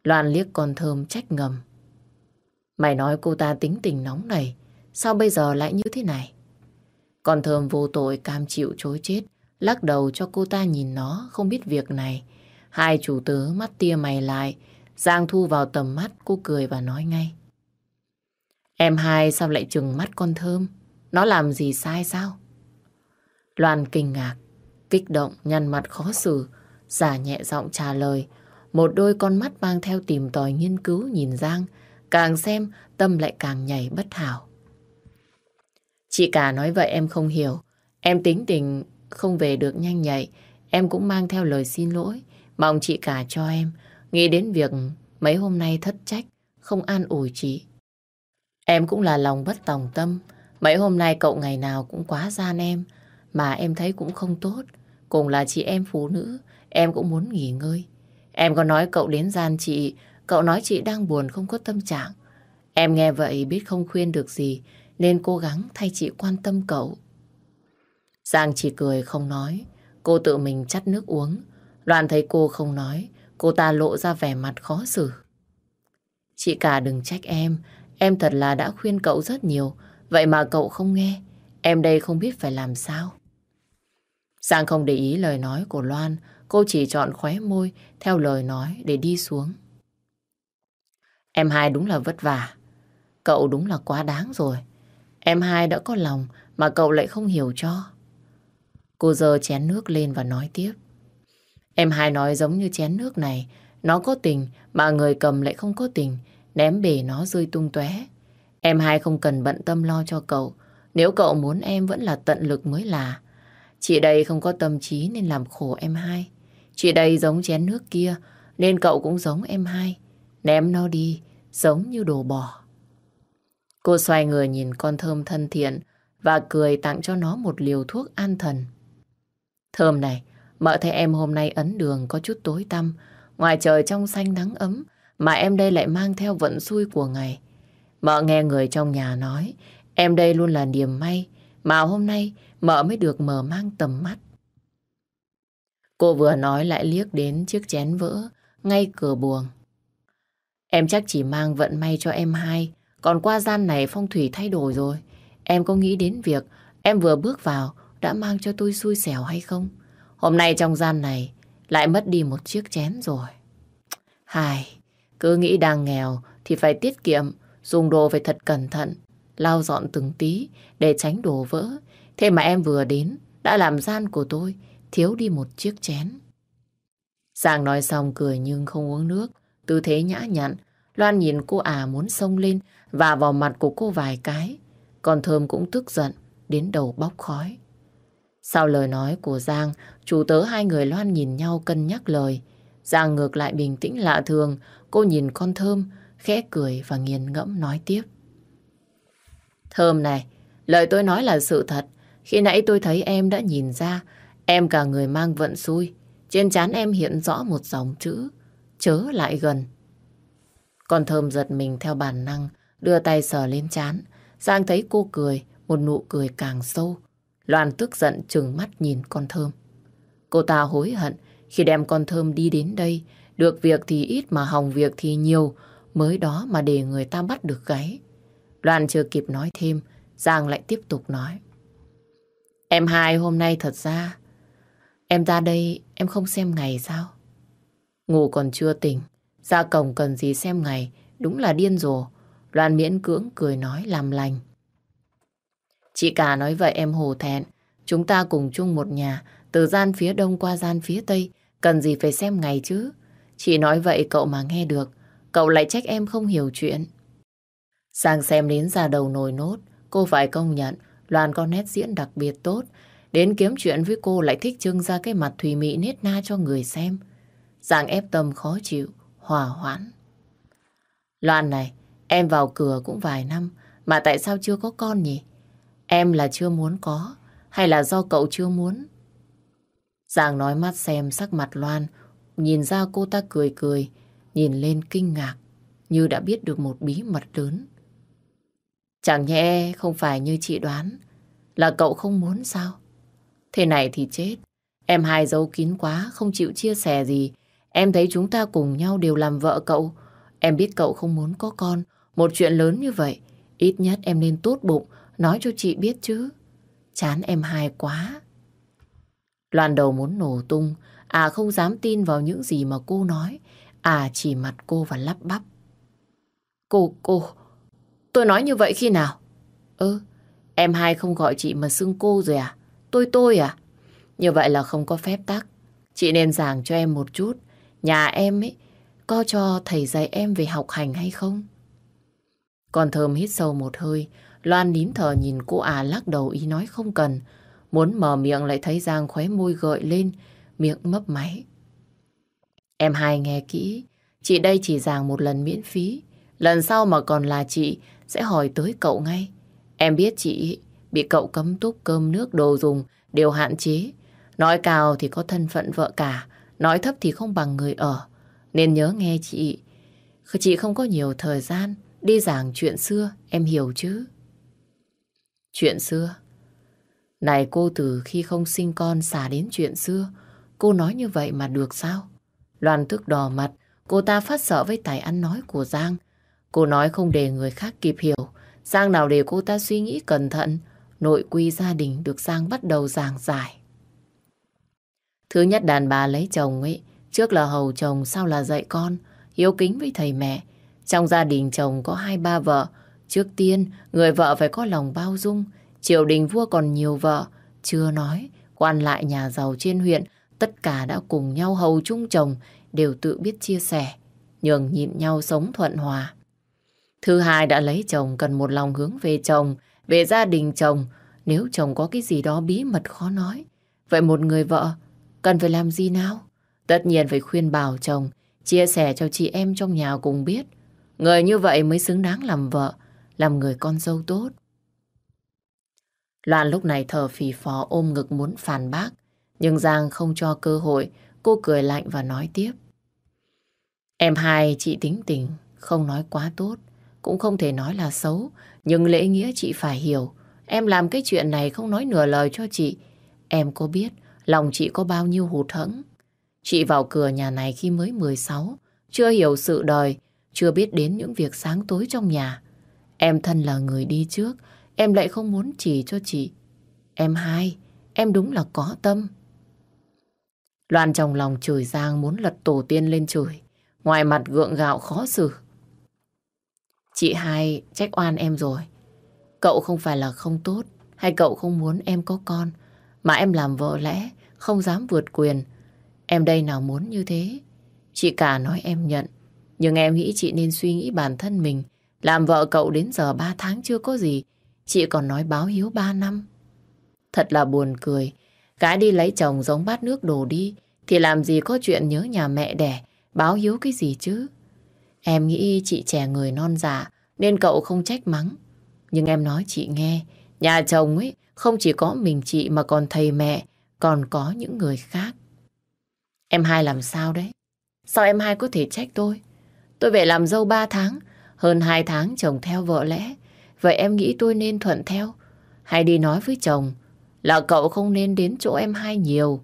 Loan liếc con thơm trách ngầm. Mày nói cô ta tính tình nóng này, sao bây giờ lại như thế này? Con thơm vô tội cam chịu chối chết, lắc đầu cho cô ta nhìn nó, không biết việc này. Hai chủ tớ mắt tia mày lại, Giang thu vào tầm mắt, cô cười và nói ngay. Em hai sao lại trừng mắt con thơm? Nó làm gì sai sao? Loan kinh ngạc, kích động, nhăn mặt khó xử, giả nhẹ giọng trả lời. Một đôi con mắt mang theo tìm tòi nghiên cứu nhìn Giang, càng xem tâm lại càng nhảy bất hảo. Chị cả nói vậy em không hiểu, em tính tình không về được nhanh nhạy, em cũng mang theo lời xin lỗi, mong chị cả cho em, nghĩ đến việc mấy hôm nay thất trách, không an ủi chị. Em cũng là lòng bất tòng tâm, mấy hôm nay cậu ngày nào cũng quá gian em, mà em thấy cũng không tốt. Cùng là chị em phụ nữ, em cũng muốn nghỉ ngơi. Em có nói cậu đến gian chị, cậu nói chị đang buồn không có tâm trạng. Em nghe vậy biết không khuyên được gì, nên cố gắng thay chị quan tâm cậu. Giang chỉ cười không nói, cô tự mình chắt nước uống. đoàn thấy cô không nói, cô ta lộ ra vẻ mặt khó xử. Chị cả đừng trách em, em thật là đã khuyên cậu rất nhiều, vậy mà cậu không nghe, em đây không biết phải làm sao. Giang không để ý lời nói của Loan, cô chỉ chọn khóe môi theo lời nói để đi xuống. Em hai đúng là vất vả, cậu đúng là quá đáng rồi. Em hai đã có lòng mà cậu lại không hiểu cho. Cô dơ chén nước lên và nói tiếp. Em hai nói giống như chén nước này, nó có tình mà người cầm lại không có tình, ném bể nó rơi tung tóe. Em hai không cần bận tâm lo cho cậu, nếu cậu muốn em vẫn là tận lực mới là. Chị đây không có tâm trí nên làm khổ em hai. Chị đây giống chén nước kia nên cậu cũng giống em hai. Ném nó đi, giống như đồ bỏ. Cô xoay người nhìn con thơm thân thiện và cười tặng cho nó một liều thuốc an thần. Thơm này, mợ thấy em hôm nay ấn đường có chút tối tăm, ngoài trời trong xanh nắng ấm, mà em đây lại mang theo vận xui của ngày. Mợ nghe người trong nhà nói, em đây luôn là niềm may, mà hôm nay mợ mới được mở mang tầm mắt. Cô vừa nói lại liếc đến chiếc chén vỡ ngay cửa buồng. Em chắc chỉ mang vận may cho em hai, còn qua gian này phong thủy thay đổi rồi. Em có nghĩ đến việc em vừa bước vào đã mang cho tôi xui xẻo hay không? Hôm nay trong gian này lại mất đi một chiếc chén rồi. Hai, cứ nghĩ đang nghèo thì phải tiết kiệm, dùng đồ phải thật cẩn thận, lau dọn từng tí để tránh đồ vỡ. Thế mà em vừa đến đã làm gian của tôi thiếu đi một chiếc chén. Giang nói xong cười nhưng không uống nước, tư thế nhã nhặn. Loan nhìn cô à muốn xông lên và vào mặt của cô vài cái. Còn Thơm cũng tức giận, đến đầu bóc khói. Sau lời nói của Giang, chủ tớ hai người Loan nhìn nhau cân nhắc lời. Giang ngược lại bình tĩnh lạ thường, cô nhìn con Thơm, khẽ cười và nghiền ngẫm nói tiếp. Thơm này, lời tôi nói là sự thật. Khi nãy tôi thấy em đã nhìn ra, em cả người mang vận xui. Trên trán em hiện rõ một dòng chữ, chớ lại gần. Con Thơm giật mình theo bản năng, đưa tay sờ lên chán, Giang thấy cô cười, một nụ cười càng sâu. Loan tức giận trừng mắt nhìn con Thơm. Cô ta hối hận khi đem con Thơm đi đến đây. Được việc thì ít mà hỏng việc thì nhiều, mới đó mà để người ta bắt được gáy. Loan chưa kịp nói thêm, Giang lại tiếp tục nói. Em hai hôm nay thật ra, em ra đây em không xem ngày sao? Ngủ còn chưa tỉnh, ra cổng cần gì xem ngày, đúng là điên rồ. Loan miễn cưỡng cười nói làm lành. Chị cả nói vậy em hồ thẹn. Chúng ta cùng chung một nhà, từ gian phía đông qua gian phía tây, cần gì phải xem ngày chứ. Chị nói vậy cậu mà nghe được, cậu lại trách em không hiểu chuyện. Sang xem đến ra đầu nồi nốt, cô phải công nhận Loan có nét diễn đặc biệt tốt. Đến kiếm chuyện với cô lại thích trưng ra cái mặt thùy mị nết na cho người xem. Giang ép tâm khó chịu, hòa hoãn. Loan này, em vào cửa cũng vài năm, mà tại sao chưa có con nhỉ? Em là chưa muốn có, hay là do cậu chưa muốn? Giang nói mắt xem sắc mặt Loan, nhìn ra cô ta cười cười, nhìn lên kinh ngạc, như đã biết được một bí mật lớn. Chẳng nhẽ không phải như chị đoán, là cậu không muốn sao? Thế này thì chết, em hai giấu kín quá, không chịu chia sẻ gì. Em thấy chúng ta cùng nhau đều làm vợ cậu. Em biết cậu không muốn có con, một chuyện lớn như vậy, ít nhất em nên tốt bụng, nói cho chị biết chứ. Chán em hai quá. Loan đầu muốn nổ tung, à không dám tin vào những gì mà cô nói. À chỉ mặt cô và lắp bắp. Cô, cô, tôi nói như vậy khi nào? Ơ, em hai không gọi chị mà xưng cô rồi à? Tôi tôi à? Như vậy là không có phép tắc. Chị nên giảng cho em một chút. Nhà em ấy, có cho thầy dạy em về học hành hay không? Còn thơm hít sâu một hơi, Loan nín thở nhìn cô à lắc đầu ý nói không cần. Muốn mở miệng lại thấy Giang khóe môi gợi lên, miệng mấp máy. Em hai nghe kỹ, chị đây chỉ giảng một lần miễn phí. Lần sau mà còn là chị sẽ hỏi tới cậu ngay. Em biết chị bị cậu cấm túc cơm nước đồ dùng đều hạn chế. Nói cao thì có thân phận vợ cả, nói thấp thì không bằng người ở. Nên nhớ nghe chị. Chị không có nhiều thời gian đi giảng chuyện xưa, em hiểu chứ? Chuyện xưa? Này cô từ khi không sinh con xả đến chuyện xưa, cô nói như vậy mà được sao? Loan tức đỏ mặt, cô ta phát sợ với tài ăn nói của Giang. Cô nói không để người khác kịp hiểu. Giang nào để cô ta suy nghĩ cẩn thận, nội quy gia đình được Giang bắt đầu giảng giải. Thứ nhất đàn bà lấy chồng ấy, trước là hầu chồng, sau là dạy con, hiếu kính với thầy mẹ. Trong gia đình chồng có hai ba vợ, trước tiên người vợ phải có lòng bao dung, triều đình vua còn nhiều vợ, chưa nói, quan lại nhà giàu trên huyện, tất cả đã cùng nhau hầu chung chồng, đều tự biết chia sẻ, nhường nhịn nhau sống thuận hòa. Thứ hai đã lấy chồng cần một lòng hướng về chồng, về gia đình chồng, nếu chồng có cái gì đó bí mật khó nói. Vậy một người vợ cần phải làm gì nào? Tất nhiên phải khuyên bảo chồng, chia sẻ cho chị em trong nhà cùng biết. Người như vậy mới xứng đáng làm vợ, làm người con dâu tốt. Loan lúc này thở phì phò ôm ngực muốn phản bác, nhưng Giang không cho cơ hội, cô cười lạnh và nói tiếp. Em hai chị tính tình, không nói quá tốt, cũng không thể nói là xấu, nhưng lễ nghĩa chị phải hiểu. Em làm cái chuyện này không nói nửa lời cho chị. Em có biết lòng chị có bao nhiêu hụt hẫng. Chị vào cửa nhà này khi mới 16, chưa hiểu sự đời, chưa biết đến những việc sáng tối trong nhà. Em thân là người đi trước, em lại không muốn chỉ cho chị. Em hai, em đúng là có tâm. Loan trong lòng chửi Giang muốn lật tổ tiên lên chửi, ngoài mặt gượng gạo khó xử. Chị hai trách oan em rồi. Cậu không phải là không tốt, hay cậu không muốn em có con, mà em làm vợ lẽ, không dám vượt quyền. Em đây nào muốn như thế. Chị cả nói em nhận, nhưng em nghĩ chị nên suy nghĩ bản thân mình. Làm vợ cậu đến giờ ba tháng chưa có gì, chị còn nói báo hiếu ba năm. Thật là buồn cười, gái đi lấy chồng giống bát nước đổ đi, thì làm gì có chuyện nhớ nhà mẹ đẻ, báo hiếu cái gì chứ. Em nghĩ chị trẻ người non già nên cậu không trách mắng. Nhưng em nói chị nghe, nhà chồng ấy không chỉ có mình chị mà còn thầy mẹ, còn có những người khác. Em hai làm sao đấy? Sao em hai có thể trách tôi? Tôi về làm dâu ba tháng, hơn hai tháng chồng theo vợ lẽ. Vậy em nghĩ tôi nên thuận theo? Hay đi nói với chồng là cậu không nên đến chỗ em hai nhiều?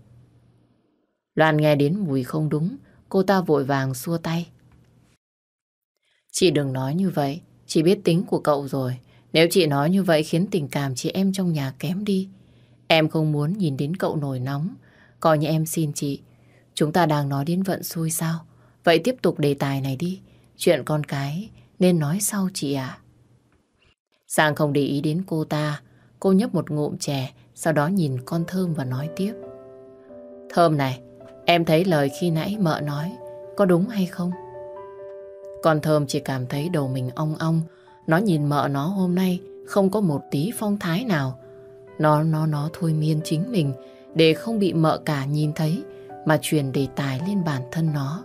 Loan nghe đến mùi không đúng, cô ta vội vàng xua tay. Chị đừng nói như vậy, chị biết tính của cậu rồi. Nếu chị nói như vậy khiến tình cảm chị em trong nhà kém đi. Em không muốn nhìn đến cậu nổi nóng. Coi như em xin chị. Chúng ta đang nói đến vận xui sao? Vậy tiếp tục đề tài này đi. Chuyện con cái nên nói sau chị à. Sang không để ý đến cô ta. Cô nhấp một ngụm chè, sau đó nhìn con Thơm và nói tiếp. Thơm này, em thấy lời khi nãy mợ nói có đúng hay không? Con Thơm chỉ cảm thấy đầu mình ong ong. Nó nhìn mợ nó hôm nay không có một tí phong thái nào. Nó nó nó thôi miên chính mình để không bị mợ cả nhìn thấy mà truyền đề tài lên bản thân nó.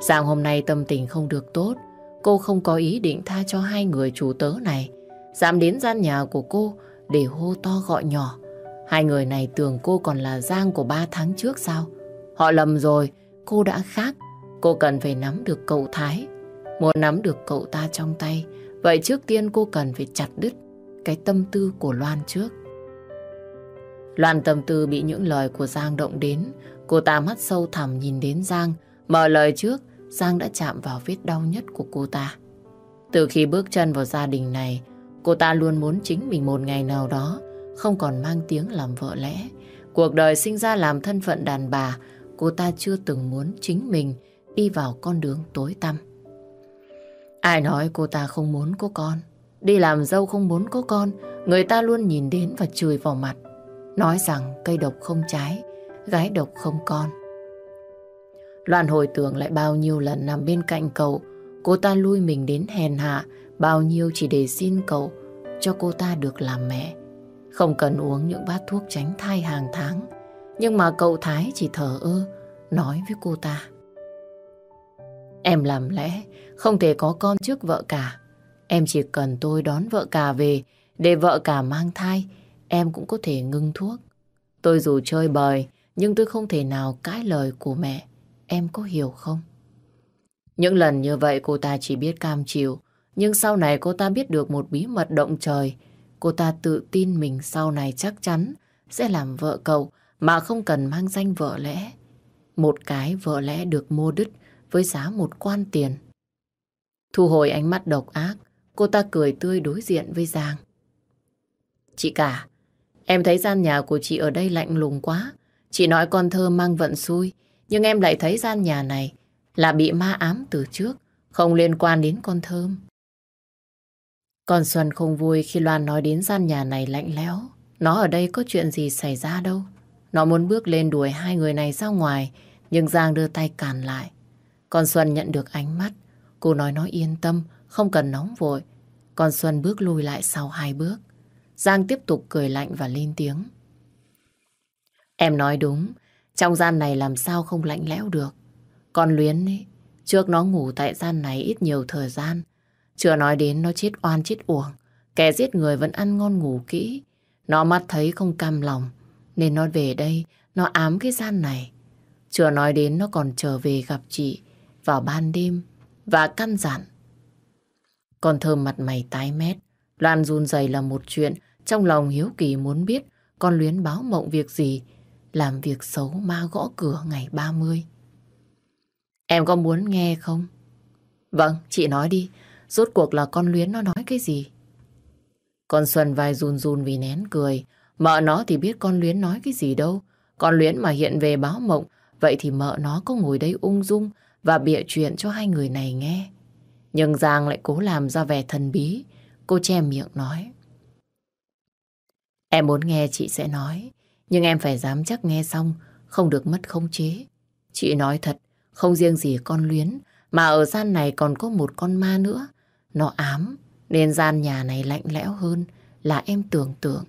Dạng hôm nay tâm tình không được tốt, cô không có ý định tha cho hai người chủ tớ này. Dám đến gian nhà của cô để hô to gọi nhỏ. Hai người này tưởng cô còn là Giang của ba tháng trước sao? Họ lầm rồi, cô đã khác. Cô cần phải nắm được cậu Thái. Muốn nắm được cậu ta trong tay, vậy trước tiên cô cần phải chặt đứt cái tâm tư của Loan trước. Loan tâm tư bị những lời của Giang động đến. Cô ta mắt sâu thẳm nhìn đến Giang. Mở lời trước, Giang đã chạm vào vết đau nhất của cô ta. Từ khi bước chân vào gia đình này, cô ta luôn muốn chính mình một ngày nào đó không còn mang tiếng làm vợ lẽ, cuộc đời sinh ra làm thân phận đàn bà, cô ta chưa từng muốn chính mình đi vào con đường tối tăm. Ai nói cô ta không muốn có con, đi làm dâu không muốn có con, người ta luôn nhìn đến và chửi vào mặt, nói rằng cây độc không trái, gái độc không con. Loan hồi tưởng lại bao nhiêu lần nằm bên cạnh cậu, cô ta lui mình đến hèn hạ, bao nhiêu chỉ để xin cậu cho cô ta được làm mẹ. Không cần uống những bát thuốc tránh thai hàng tháng. Nhưng mà cậu Thái chỉ thở ơ, nói với cô ta. Em làm lẽ không thể có con trước vợ cả. Em chỉ cần tôi đón vợ cả về để vợ cả mang thai, em cũng có thể ngưng thuốc. Tôi dù chơi bời, nhưng tôi không thể nào cãi lời của mẹ. Em có hiểu không? Những lần như vậy cô ta chỉ biết cam chịu, nhưng sau này cô ta biết được một bí mật động trời. Cô ta tự tin mình sau này chắc chắn sẽ làm vợ cậu mà không cần mang danh vợ lẽ. Một cái vợ lẽ được mua đứt với giá một quan tiền. Thu hồi ánh mắt độc ác, cô ta cười tươi đối diện với Giang. Chị cả, em thấy gian nhà của chị ở đây lạnh lùng quá. Chị nói con thơ mang vận xui, nhưng em lại thấy gian nhà này là bị ma ám từ trước, không liên quan đến con thơm. Còn Xuân không vui khi Loan nói đến gian nhà này lạnh lẽo. Nó ở đây có chuyện gì xảy ra đâu. Nó muốn bước lên đuổi hai người này ra ngoài, nhưng Giang đưa tay cản lại. Con Xuân nhận được ánh mắt. Cô nói nó yên tâm, không cần nóng vội. Con Xuân bước lùi lại sau hai bước. Giang tiếp tục cười lạnh và lên tiếng. Em nói đúng, trong gian này làm sao không lạnh lẽo được. Con Luyến ấy, trước nó ngủ tại gian này ít nhiều thời gian. Chưa nói đến nó chết oan chết uổng. Kẻ giết người vẫn ăn ngon ngủ kỹ. Nó mắt thấy không cam lòng. Nên nó về đây, nó ám cái gian này. Chưa nói đến nó còn trở về gặp chị vào ban đêm và căn dặn. còn thơm mặt mày tái mét. Loan run rẩy là một chuyện. Trong lòng hiếu kỳ muốn biết con luyến báo mộng việc gì. Làm việc xấu ma gõ cửa ngày 30. Em có muốn nghe không? Vâng, chị nói đi. Rốt cuộc là con Luyến nó nói cái gì? Con Xuân vai run run vì nén cười. Mợ nó thì biết con Luyến nói cái gì đâu. Con Luyến mà hiện về báo mộng, vậy thì mợ nó có ngồi đây ung dung và bịa chuyện cho hai người này nghe. Nhưng Giang lại cố làm ra vẻ thần bí. Cô che miệng nói. Em muốn nghe chị sẽ nói, nhưng em phải dám chắc nghe xong, không được mất khống chế. Chị nói thật, không riêng gì con luyến, mà ở gian này còn có một con ma nữa. Nó ám, nên gian nhà này lạnh lẽo hơn là em tưởng tượng.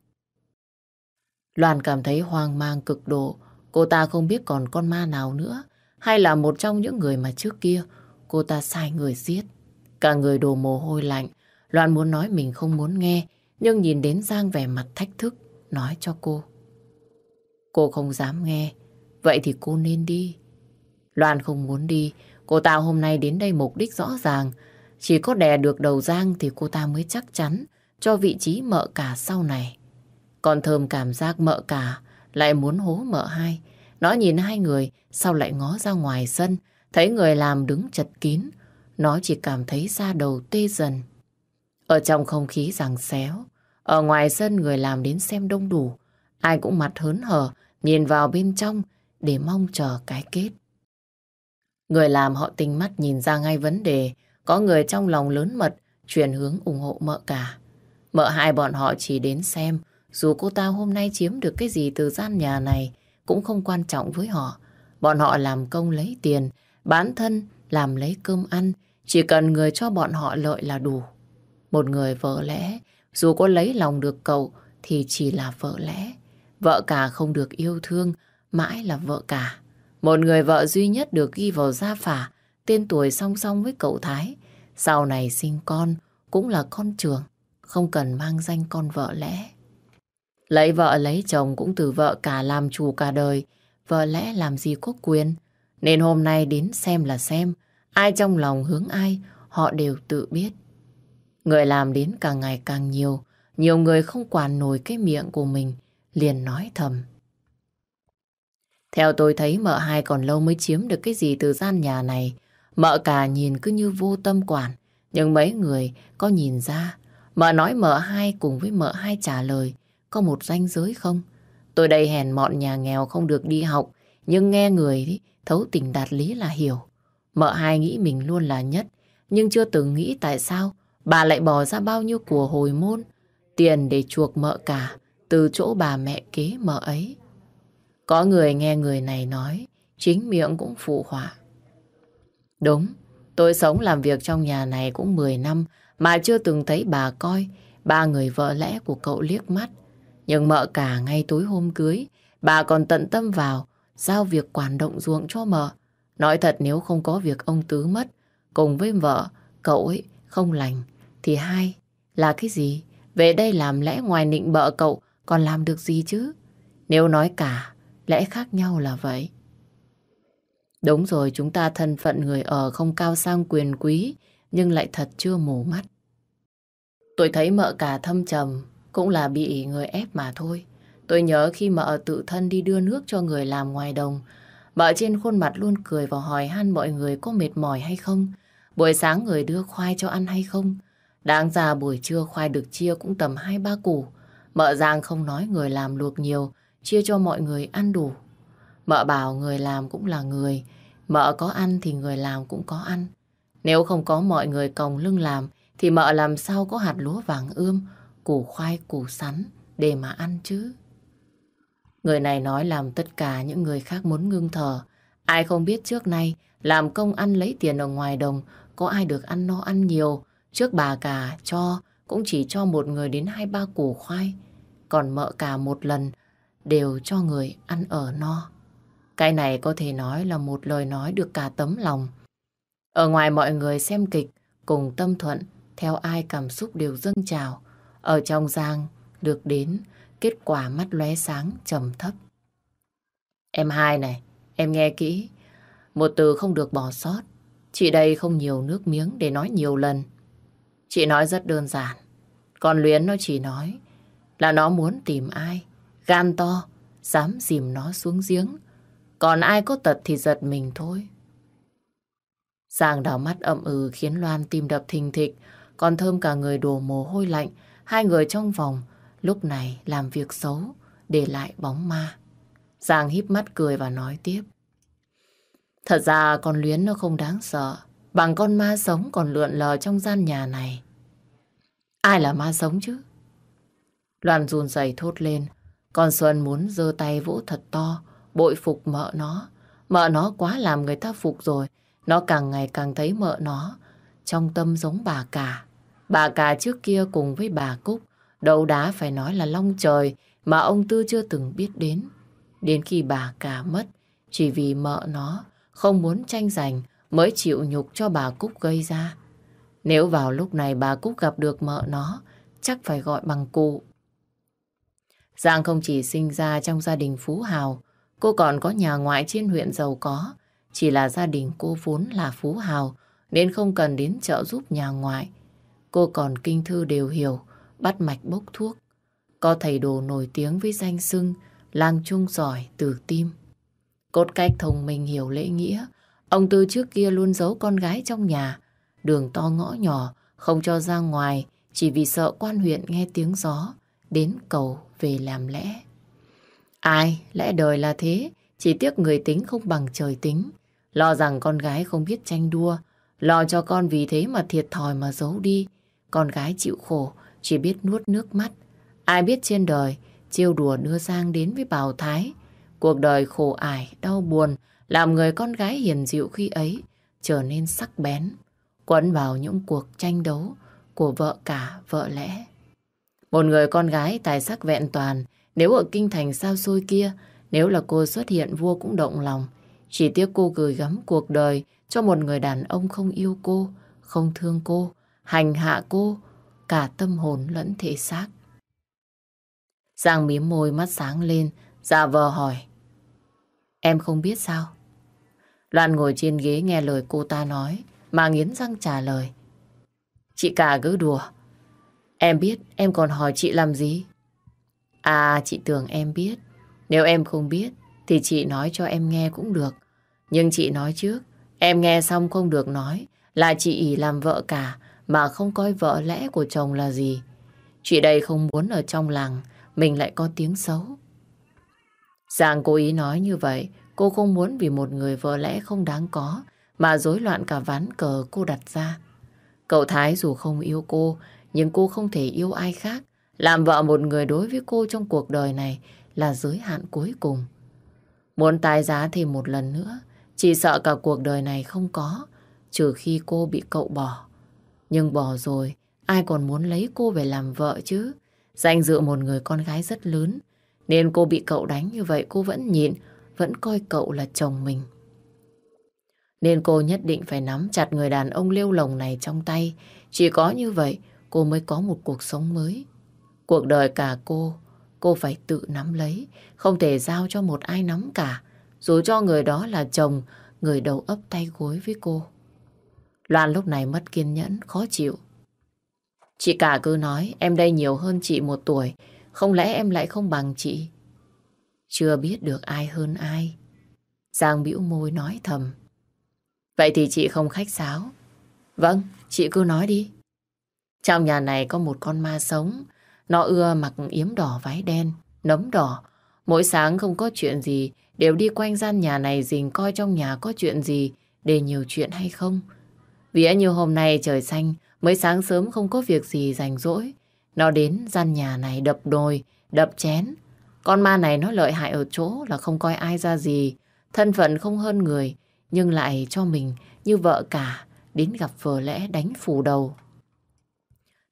Loan cảm thấy hoang mang cực độ. Cô ta không biết còn con ma nào nữa. Hay là một trong những người mà trước kia cô ta sai người giết. Cả người đổ mồ hôi lạnh. Loan muốn nói mình không muốn nghe. Nhưng nhìn đến Giang vẻ mặt thách thức. Nói cho cô. Cô không dám nghe. Vậy thì cô nên đi. Loan không muốn đi. Cô ta hôm nay đến đây mục đích rõ ràng. Chỉ có đè được đầu Giang thì cô ta mới chắc chắn cho vị trí mợ cả sau này. Còn thơm cảm giác mợ cả lại muốn hố mợ hai. Nó nhìn hai người sau lại ngó ra ngoài sân thấy người làm đứng chật kín. Nó chỉ cảm thấy da đầu tê dần. Ở trong không khí rằng xéo ở ngoài sân người làm đến xem đông đủ. Ai cũng mặt hớn hở nhìn vào bên trong để mong chờ cái kết. Người làm họ tinh mắt nhìn ra ngay vấn đề, có người trong lòng lớn mật chuyển hướng ủng hộ mợ cả. Mợ hai bọn họ chỉ đến xem, dù cô ta hôm nay chiếm được cái gì từ gian nhà này cũng không quan trọng với họ. Bọn họ làm công lấy tiền, bán thân làm lấy cơm ăn, chỉ cần người cho bọn họ lợi là đủ. Một người vợ lẽ, dù có lấy lòng được cậu thì chỉ là vợ lẽ. Vợ cả không được yêu thương, mãi là vợ cả. Một người vợ duy nhất được ghi vào gia phả, tên tuổi song song với cậu Thái. Sau này sinh con, cũng là con trường, không cần mang danh con vợ lẽ. Lấy vợ lấy chồng cũng từ vợ cả làm chủ cả đời, vợ lẽ làm gì có quyền. Nên hôm nay đến xem là xem, ai trong lòng hướng ai, họ đều tự biết. Người làm đến càng ngày càng nhiều, nhiều người không quản nổi cái miệng của mình, liền nói thầm. Theo tôi thấy mợ hai còn lâu mới chiếm được cái gì từ gian nhà này. Mợ cả nhìn cứ như vô tâm quản. Nhưng mấy người có nhìn ra. Mợ nói mợ hai cùng với mợ hai trả lời. Có một ranh giới không? Tôi đây hèn mọn nhà nghèo không được đi học, nhưng nghe người ấy, thấu tình đạt lý là hiểu. Mợ hai nghĩ mình luôn là nhất, nhưng chưa từng nghĩ tại sao bà lại bỏ ra bao nhiêu của hồi môn, tiền để chuộc mợ cả từ chỗ bà mẹ kế mợ ấy. Có người nghe người này nói, chính miệng cũng phụ họa. Đúng, tôi sống làm việc trong nhà này cũng 10 năm mà chưa từng thấy bà coi ba người vợ lẽ của cậu liếc mắt. Nhưng mợ cả ngay tối hôm cưới, bà còn tận tâm vào, giao việc quản động ruộng cho mợ. Nói thật nếu không có việc ông Tứ mất, cùng với vợ, cậu ấy không lành, thì hai là cái gì? Về đây làm lẽ ngoài nịnh bợ cậu còn làm được gì chứ? Nếu nói cả, lẽ khác nhau là vậy. Đúng rồi, chúng ta thân phận người ở không cao sang quyền quý, nhưng lại thật chưa mù mắt. Tôi thấy mợ cả thâm trầm, cũng là bị người ép mà thôi. Tôi nhớ khi mợ tự thân đi đưa nước cho người làm ngoài đồng, mợ trên khuôn mặt luôn cười và hỏi han mọi người có mệt mỏi hay không, buổi sáng người đưa khoai cho ăn hay không. Đáng ra buổi trưa khoai được chia cũng tầm hai ba củ. Mợ Giang không nói người làm luộc nhiều, chia cho mọi người ăn đủ. Mợ bảo người làm cũng là người, mợ có ăn thì người làm cũng có ăn. Nếu không có mọi người còng lưng làm, thì mợ làm sao có hạt lúa vàng ươm, củ khoai, củ sắn để mà ăn chứ. Người này nói làm tất cả những người khác muốn ngưng thở. Ai không biết trước nay làm công ăn lấy tiền ở ngoài đồng có ai được ăn no ăn nhiều. Trước bà cả cho cũng chỉ cho một người đến hai ba củ khoai. Còn mợ cả một lần đều cho người ăn ở no. Cái này có thể nói là một lời nói được cả tấm lòng. Ở ngoài mọi người xem kịch cùng tâm thuận theo ai cảm xúc đều dâng trào. Ở trong Giang được đến kết quả mắt lóe sáng trầm thấp. Em hai này, em nghe kỹ. Một từ không được bỏ sót. Chị đây không nhiều nước miếng để nói nhiều lần. Chị nói rất đơn giản. Còn Luyến nó chỉ nói là nó muốn tìm ai. Gan to, dám dìm nó xuống giếng. Còn ai có tật thì giật mình thôi. Giang đảo mắt ậm ừ khiến Loan tim đập thình thịch. Còn thơm cả người đổ mồ hôi lạnh. Hai người trong vòng lúc này làm việc xấu để lại bóng ma. Giang híp mắt cười và nói tiếp. Thật ra con Luyến nó không đáng sợ. Bằng con ma sống còn lượn lờ trong gian nhà này. Ai là ma sống chứ? Loan run rẩy thốt lên. Con Xuân muốn giơ tay vỗ thật to, bội phục mợ nó. Mợ nó quá làm người ta phục rồi. Nó càng ngày càng thấy mợ nó trong tâm giống bà cả. Bà cả trước kia cùng với bà Cúc, đầu đá phải nói là long trời mà ông Tư chưa từng biết đến. Đến khi bà cả mất, chỉ vì mợ nó không muốn tranh giành mới chịu nhục cho bà Cúc gây ra. Nếu vào lúc này bà Cúc gặp được mợ nó, chắc phải gọi bằng cụ. Giang không chỉ sinh ra trong gia đình phú hào, cô còn có nhà ngoại trên huyện giàu có. Chỉ là gia đình cô vốn là phú hào, nên không cần đến trợ giúp nhà ngoại. Cô còn kinh thư đều hiểu, bắt mạch bốc thuốc. Có thầy đồ nổi tiếng với danh xưng, lang trung giỏi từ tim. Cốt cách thông minh hiểu lễ nghĩa, ông Tư trước kia luôn giấu con gái trong nhà, đường to ngõ nhỏ, không cho ra ngoài, chỉ vì sợ quan huyện nghe tiếng gió, đến cầu về làm lẽ. Ai, lẽ đời là thế, chỉ tiếc người tính không bằng trời tính. Lo rằng con gái không biết tranh đua, lo cho con vì thế mà thiệt thòi mà giấu đi. Con gái chịu khổ, chỉ biết nuốt nước mắt. Ai biết trên đời, chiêu đùa đưa Giang đến với Bảo Thái. Cuộc đời khổ ải, đau buồn, làm người con gái hiền dịu khi ấy trở nên sắc bén, quấn vào những cuộc tranh đấu của vợ cả vợ lẽ. Một người con gái tài sắc vẹn toàn, nếu ở kinh thành sao xôi kia, nếu là cô xuất hiện vua cũng động lòng. Chỉ tiếc cô gửi gắm cuộc đời cho một người đàn ông không yêu cô, không thương cô, hành hạ cô, cả tâm hồn lẫn thể xác. Giang miếm môi mắt sáng lên, dạ vờ hỏi. Em không biết sao? Loan ngồi trên ghế nghe lời cô ta nói, mà nghiến răng trả lời. Chị cả cứ đùa. Em biết, em còn hỏi chị làm gì? À, chị tưởng em biết. Nếu em không biết, thì chị nói cho em nghe cũng được. Nhưng chị nói trước, em nghe xong không được nói, là chị ỉ làm vợ cả, mà không coi vợ lẽ của chồng là gì. Chị đây không muốn ở trong làng mình lại có tiếng xấu. Giang cố ý nói như vậy, cô không muốn vì một người vợ lẽ không đáng có mà rối loạn cả ván cờ cô đặt ra. Cậu Thái dù không yêu cô, nhưng cô không thể yêu ai khác. Làm vợ một người đối với cô trong cuộc đời này là giới hạn cuối cùng. Muốn tái giá thêm một lần nữa, chỉ sợ cả cuộc đời này không có, trừ khi cô bị cậu bỏ. Nhưng bỏ rồi, ai còn muốn lấy cô về làm vợ chứ? Danh dự một người con gái rất lớn, nên cô bị cậu đánh như vậy cô vẫn nhịn, vẫn coi cậu là chồng mình. Nên cô nhất định phải nắm chặt người đàn ông lêu lồng này trong tay. Chỉ có như vậy cô mới có một cuộc sống mới. Cuộc đời cả cô, cô phải tự nắm lấy, không thể giao cho một ai nắm cả. Dù cho người đó là chồng, người đầu ấp tay gối với cô. Loan lúc này mất kiên nhẫn, khó chịu. Chị cả cứ nói em đây nhiều hơn chị một tuổi, không lẽ em lại không bằng chị? Chưa biết được ai hơn ai. Giang bĩu môi nói thầm. Vậy thì chị không khách sáo. Vâng, chị cứ nói đi. Trong nhà này có một con ma sống. Nó ưa mặc yếm đỏ váy đen, nấm đỏ. Mỗi sáng không có chuyện gì, đều đi quanh gian nhà này dình coi trong nhà có chuyện gì, để nhiều chuyện hay không vía như hôm nay trời xanh, mới sáng sớm không có việc gì rảnh rỗi. Nó đến gian nhà này đập đồi, đập chén. Con ma này nó lợi hại ở chỗ là không coi ai ra gì, thân phận không hơn người, nhưng lại cho mình như vợ cả đến gặp vợ lẽ đánh phủ đầu.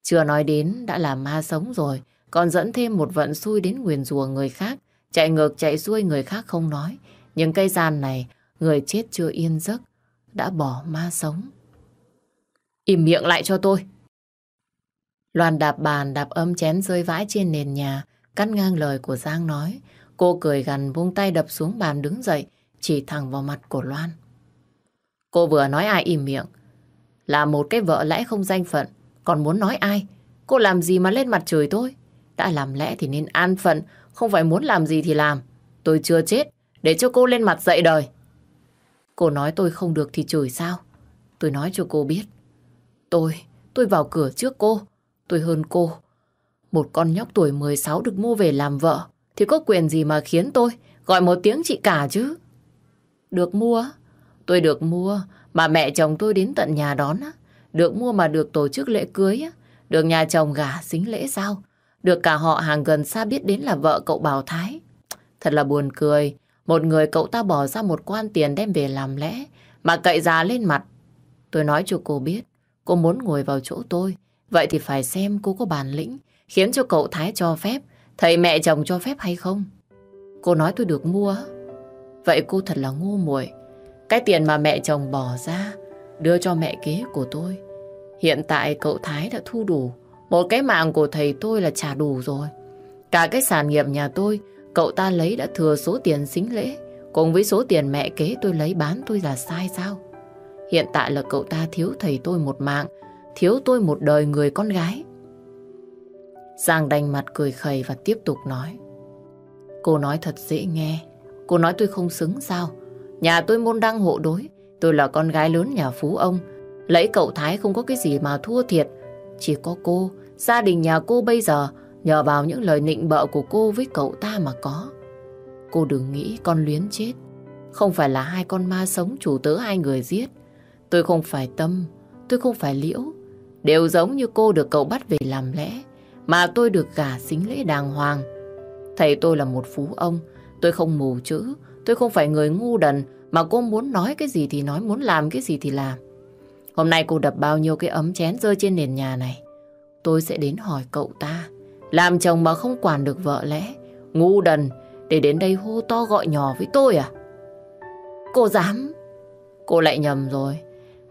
Chưa nói đến đã là ma sống rồi, còn dẫn thêm một vận xui đến nguyền rùa người khác, chạy ngược chạy xuôi người khác không nói. Nhưng cây gian này, người chết chưa yên giấc, đã bỏ ma sống. Im miệng lại cho tôi. Loan đạp bàn đạp âm chén rơi vãi trên nền nhà, cắt ngang lời của Giang nói. Cô cười gằn buông tay đập xuống bàn đứng dậy, chỉ thẳng vào mặt của Loan. Cô vừa nói ai im miệng. Là một cái vợ lẽ không danh phận, còn muốn nói ai? Cô làm gì mà lên mặt trời tôi? Đã làm lẽ thì nên an phận, không phải muốn làm gì thì làm. Tôi chưa chết, để cho cô lên mặt dậy đời. Cô nói tôi không được thì chửi sao? Tôi nói cho cô biết. Tôi, tôi vào cửa trước cô. Tôi hơn cô. Một con nhóc tuổi 16 được mua về làm vợ thì có quyền gì mà khiến tôi gọi một tiếng chị cả chứ? Được mua? Tôi được mua mà mẹ chồng tôi đến tận nhà đón á. Được mua mà được tổ chức lễ cưới á. Được nhà chồng gả xính lễ sao? Được cả họ hàng gần xa biết đến là vợ cậu Bảo Thái. Thật là buồn cười. Một người cậu ta bỏ ra một quan tiền đem về làm lẽ mà cậy già lên mặt. Tôi nói cho cô biết cô muốn ngồi vào chỗ tôi. Vậy thì phải xem cô có bản lĩnh khiến cho cậu Thái cho phép thầy mẹ chồng cho phép hay không. Cô nói tôi được mua. Vậy cô thật là ngu muội cái tiền mà mẹ chồng bỏ ra đưa cho mẹ kế của tôi. Hiện tại cậu Thái đã thu đủ. Một cái mạng của thầy tôi là trả đủ rồi. Cả cái sản nghiệp nhà tôi, cậu ta lấy đã thừa số tiền xính lễ. Cùng với số tiền mẹ kế tôi lấy bán tôi là sai sao? Hiện tại là cậu ta thiếu thầy tôi một mạng, thiếu tôi một đời người con gái. Giang đành mặt cười khẩy và tiếp tục nói. Cô nói thật dễ nghe. Cô nói tôi không xứng sao? Nhà tôi môn đăng hộ đối. Tôi là con gái lớn nhà phú ông. Lấy cậu Thái không có cái gì mà thua thiệt. Chỉ có cô, gia đình nhà cô bây giờ nhờ vào những lời nịnh bợ của cô với cậu ta mà có. Cô đừng nghĩ con luyến chết. Không phải là hai con ma sống chủ tớ hai người giết. Tôi không phải tâm, tôi không phải liễu. Đều giống như cô được cậu bắt về làm lẽ. Mà tôi được gả xính lễ đàng hoàng. Thầy tôi là một phú ông. Tôi không mù chữ, Tôi không phải người ngu đần mà cô muốn nói cái gì thì nói, muốn làm cái gì thì làm. Hôm nay cô đập bao nhiêu cái ấm chén rơi trên nền nhà này. Tôi sẽ đến hỏi cậu ta. Làm chồng mà không quản được vợ lẽ, ngu đần, để đến đây hô to gọi nhỏ với tôi à? Cô dám? Cô lại nhầm rồi.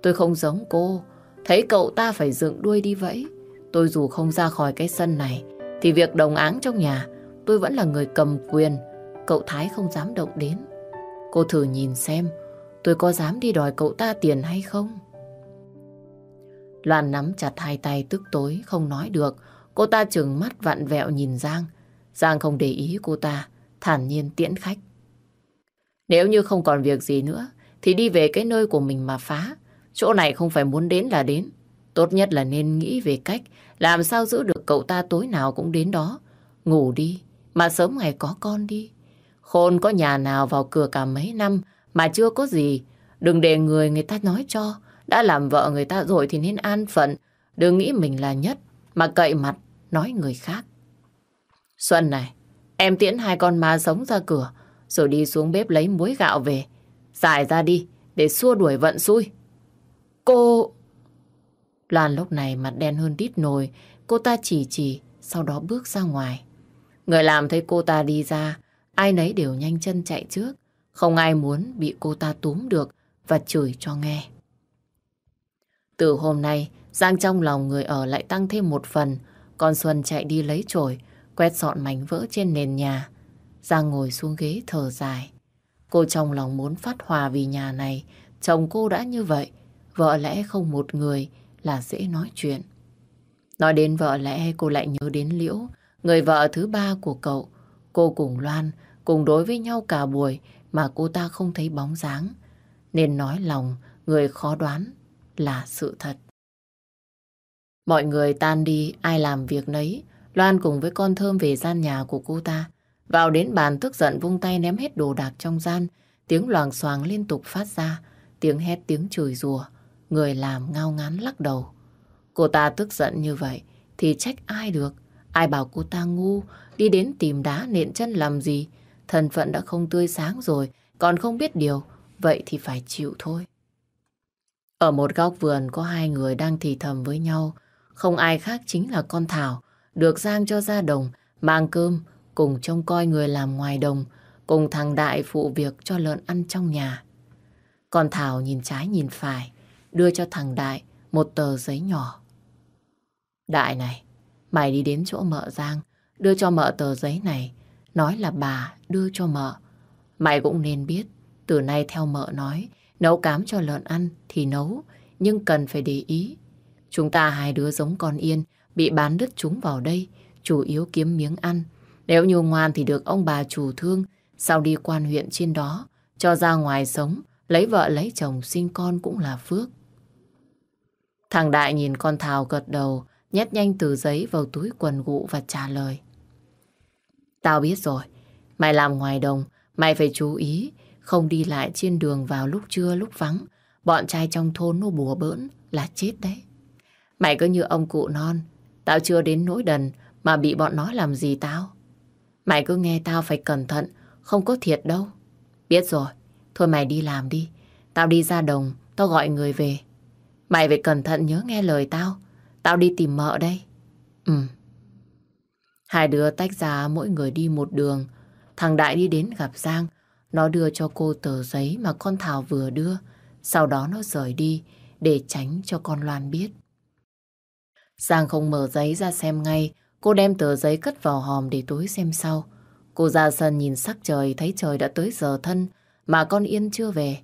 Tôi không giống cô. Thấy cậu ta phải dựng đuôi đi vậy. Tôi dù không ra khỏi cái sân này, thì việc đồng áng trong nhà, tôi vẫn là người cầm quyền, cậu Thái không dám động đến. Cô thử nhìn xem tôi có dám đi đòi cậu ta tiền hay không? Loan nắm chặt hai tay tức tối, không nói được. Cô ta trừng mắt vặn vẹo nhìn Giang. Giang không để ý cô ta, thản nhiên tiễn khách. Nếu như không còn việc gì nữa, thì đi về cái nơi của mình mà phá. Chỗ này không phải muốn đến là đến. Tốt nhất là nên nghĩ về cách làm sao giữ được cậu ta tối nào cũng đến đó. Ngủ đi, mà sớm ngày có con đi. Khôn có nhà nào vào cửa cả mấy năm mà chưa có gì. Đừng để người người ta nói cho. Đã làm vợ người ta rồi thì nên an phận. Đừng nghĩ mình là nhất mà cậy mặt nói người khác. Xuân này, em tiễn hai con ma sống ra cửa rồi đi xuống bếp lấy muối gạo về. Giải ra đi để xua đuổi vận xui. Cô... Loan lúc này mặt đen hơn đít nồi. Cô ta chỉ chỉ, sau đó bước ra ngoài. Người làm thấy cô ta đi ra, ai nấy đều nhanh chân chạy trước. Không ai muốn bị cô ta túm được và chửi cho nghe. Từ hôm nay, Giang trong lòng người ở lại tăng thêm một phần. Con Xuân chạy đi lấy chổi, quét dọn mảnh vỡ trên nền nhà. Giang ngồi xuống ghế thở dài. Cô trong lòng muốn phát hòa vì nhà này. Chồng cô đã như vậy, vợ lẽ không một người là dễ nói chuyện. Nói đến vợ lẽ cô lại nhớ đến Liễu, người vợ thứ ba của cậu. Cô cùng Loan cùng đối với nhau cả buổi mà cô ta không thấy bóng dáng. Nên nói lòng người khó đoán là sự thật. Mọi người tan đi, ai làm việc nấy. Loan cùng với con thơm về gian nhà của cô ta. Vào đến bàn tức giận vung tay ném hết đồ đạc trong gian. Tiếng loàng xoàng liên tục phát ra. Tiếng hét tiếng chửi rủa. Người làm ngao ngán lắc đầu. Cô ta tức giận như vậy thì trách ai được. Ai bảo cô ta ngu đi đến tìm đá nện chân làm gì. Thân phận đã không tươi sáng rồi còn không biết điều. Vậy thì phải chịu thôi. Ở một góc vườn có hai người đang thì thầm với nhau. Không ai khác chính là con Thảo. Được Giang cho ra đồng, mang cơm, cùng trông coi người làm ngoài đồng, cùng thằng Đại phụ việc cho lợn ăn trong nhà. Con Thảo nhìn trái nhìn phải, đưa cho thằng Đại một tờ giấy nhỏ. Đại này, mày đi đến chỗ mợ Giang, đưa cho mợ tờ giấy này, nói là bà đưa cho mợ. Mày cũng nên biết, từ nay theo mợ nói, nấu cám cho lợn ăn thì nấu, nhưng cần phải để ý. Chúng ta hai đứa giống con yên, bị bán đứt chúng vào đây, chủ yếu kiếm miếng ăn. Nếu như ngoan thì được ông bà chủ thương, sau đi quan huyện trên đó, cho ra ngoài sống, lấy vợ lấy chồng sinh con cũng là phước. Thằng Đại nhìn con Thảo gật đầu, nhét nhanh từ giấy vào túi quần gụ và trả lời. Tao biết rồi, mày làm ngoài đồng, mày phải chú ý, không đi lại trên đường vào lúc trưa lúc vắng. Bọn trai trong thôn nó bùa bỡn là chết đấy. Mày cứ như ông cụ non, tao chưa đến nỗi đần mà bị bọn nó làm gì tao. Mày cứ nghe tao phải cẩn thận, không có thiệt đâu. Biết rồi, thôi mày đi làm đi. Tao đi ra đồng, tao gọi người về. Mày phải cẩn thận nhớ nghe lời tao. Tao đi tìm mợ đây. Ừ. Hai đứa tách ra, mỗi người đi một đường. Thằng Đại đi đến gặp Giang. Nó đưa cho cô tờ giấy mà con Thảo vừa đưa. Sau đó nó rời đi, để tránh cho con Loan biết. Giang không mở giấy ra xem ngay. Cô đem tờ giấy cất vào hòm để tối xem sau. Cô ra sân nhìn sắc trời, thấy trời đã tới giờ thân, mà con Yên chưa về.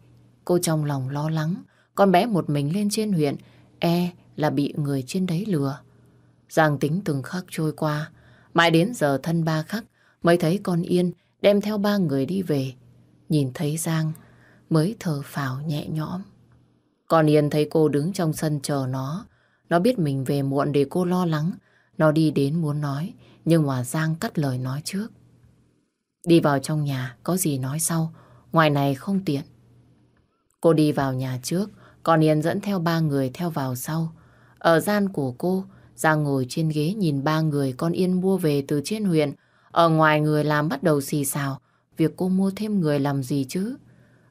Cô trong lòng lo lắng con bé một mình lên trên huyện, e là bị người trên đấy lừa. Giang tính từng khắc trôi qua, mãi đến giờ thân ba khắc mới thấy con Yên đem theo ba người đi về. Nhìn thấy Giang mới thở phào nhẹ nhõm. Con Yên thấy cô đứng trong sân chờ nó. Nó biết mình về muộn để cô lo lắng. Nó đi đến muốn nói, nhưng mà Giang cắt lời nói trước. Đi vào trong nhà, có gì nói sau, ngoài này không tiện. Cô đi vào nhà trước, còn Yên dẫn theo ba người theo vào sau. Ở gian của cô, Giang ngồi trên ghế nhìn ba người con Yên mua về từ trên huyện. Ở ngoài người làm bắt đầu xì xào. Việc cô mua thêm người làm gì chứ?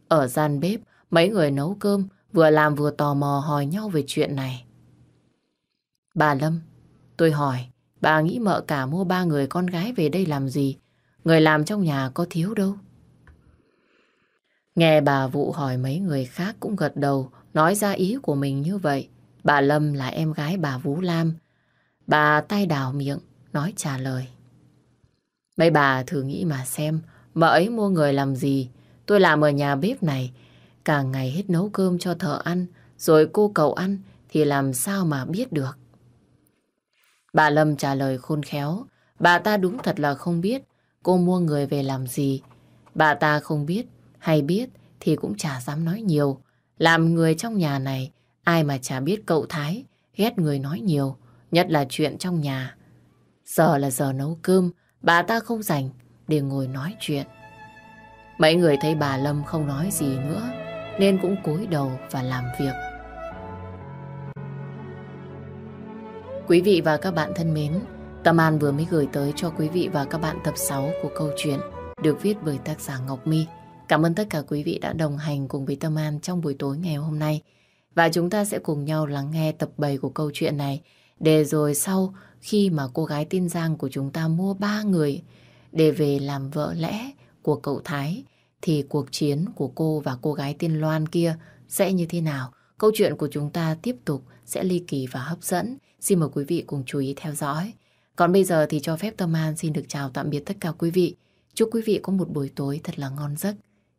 Ở gian bếp, mấy người nấu cơm, vừa làm vừa tò mò hỏi nhau về chuyện này. Bà Lâm, tôi hỏi, bà nghĩ mợ cả mua ba người con gái về đây làm gì? Người làm trong nhà có thiếu đâu. Nghe bà Vụ hỏi mấy người khác cũng gật đầu, nói ra ý của mình như vậy. Bà Lâm là em gái bà Vũ Lam. Bà tay đào miệng, nói trả lời. Mấy bà thử nghĩ mà xem, mợ ấy mua người làm gì? Tôi làm ở nhà bếp này, cả ngày hết nấu cơm cho thợ ăn, rồi cô cậu ăn, thì làm sao mà biết được? Bà Lâm trả lời khôn khéo, bà ta đúng thật là không biết cô mua người về làm gì. Bà ta không biết hay biết thì cũng chả dám nói nhiều. Làm người trong nhà này, ai mà chả biết cậu Thái, ghét người nói nhiều, nhất là chuyện trong nhà. Giờ là giờ nấu cơm, bà ta không rảnh để ngồi nói chuyện. Mấy người thấy bà Lâm không nói gì nữa nên cũng cúi đầu và làm việc. Quý vị và các bạn thân mến, Tâm An vừa mới gửi tới cho quý vị và các bạn tập 6 của câu chuyện được viết bởi tác giả Ngọc My. Cảm ơn tất cả quý vị đã đồng hành cùng với Tâm An trong buổi tối ngày hôm nay. Và chúng ta sẽ cùng nhau lắng nghe tập 7 của câu chuyện này để rồi sau, khi mà cô gái tin Giang của chúng ta mua ba người để về làm vợ lẽ của cậu Thái, thì cuộc chiến của cô và cô gái tiên Loan kia sẽ như thế nào? Câu chuyện của chúng ta tiếp tục sẽ ly kỳ và hấp dẫn. Xin mời quý vị cùng chú ý theo dõi. Còn bây giờ thì cho phép Tâm An xin được chào tạm biệt tất cả quý vị. Chúc quý vị có một buổi tối thật là ngon giấc.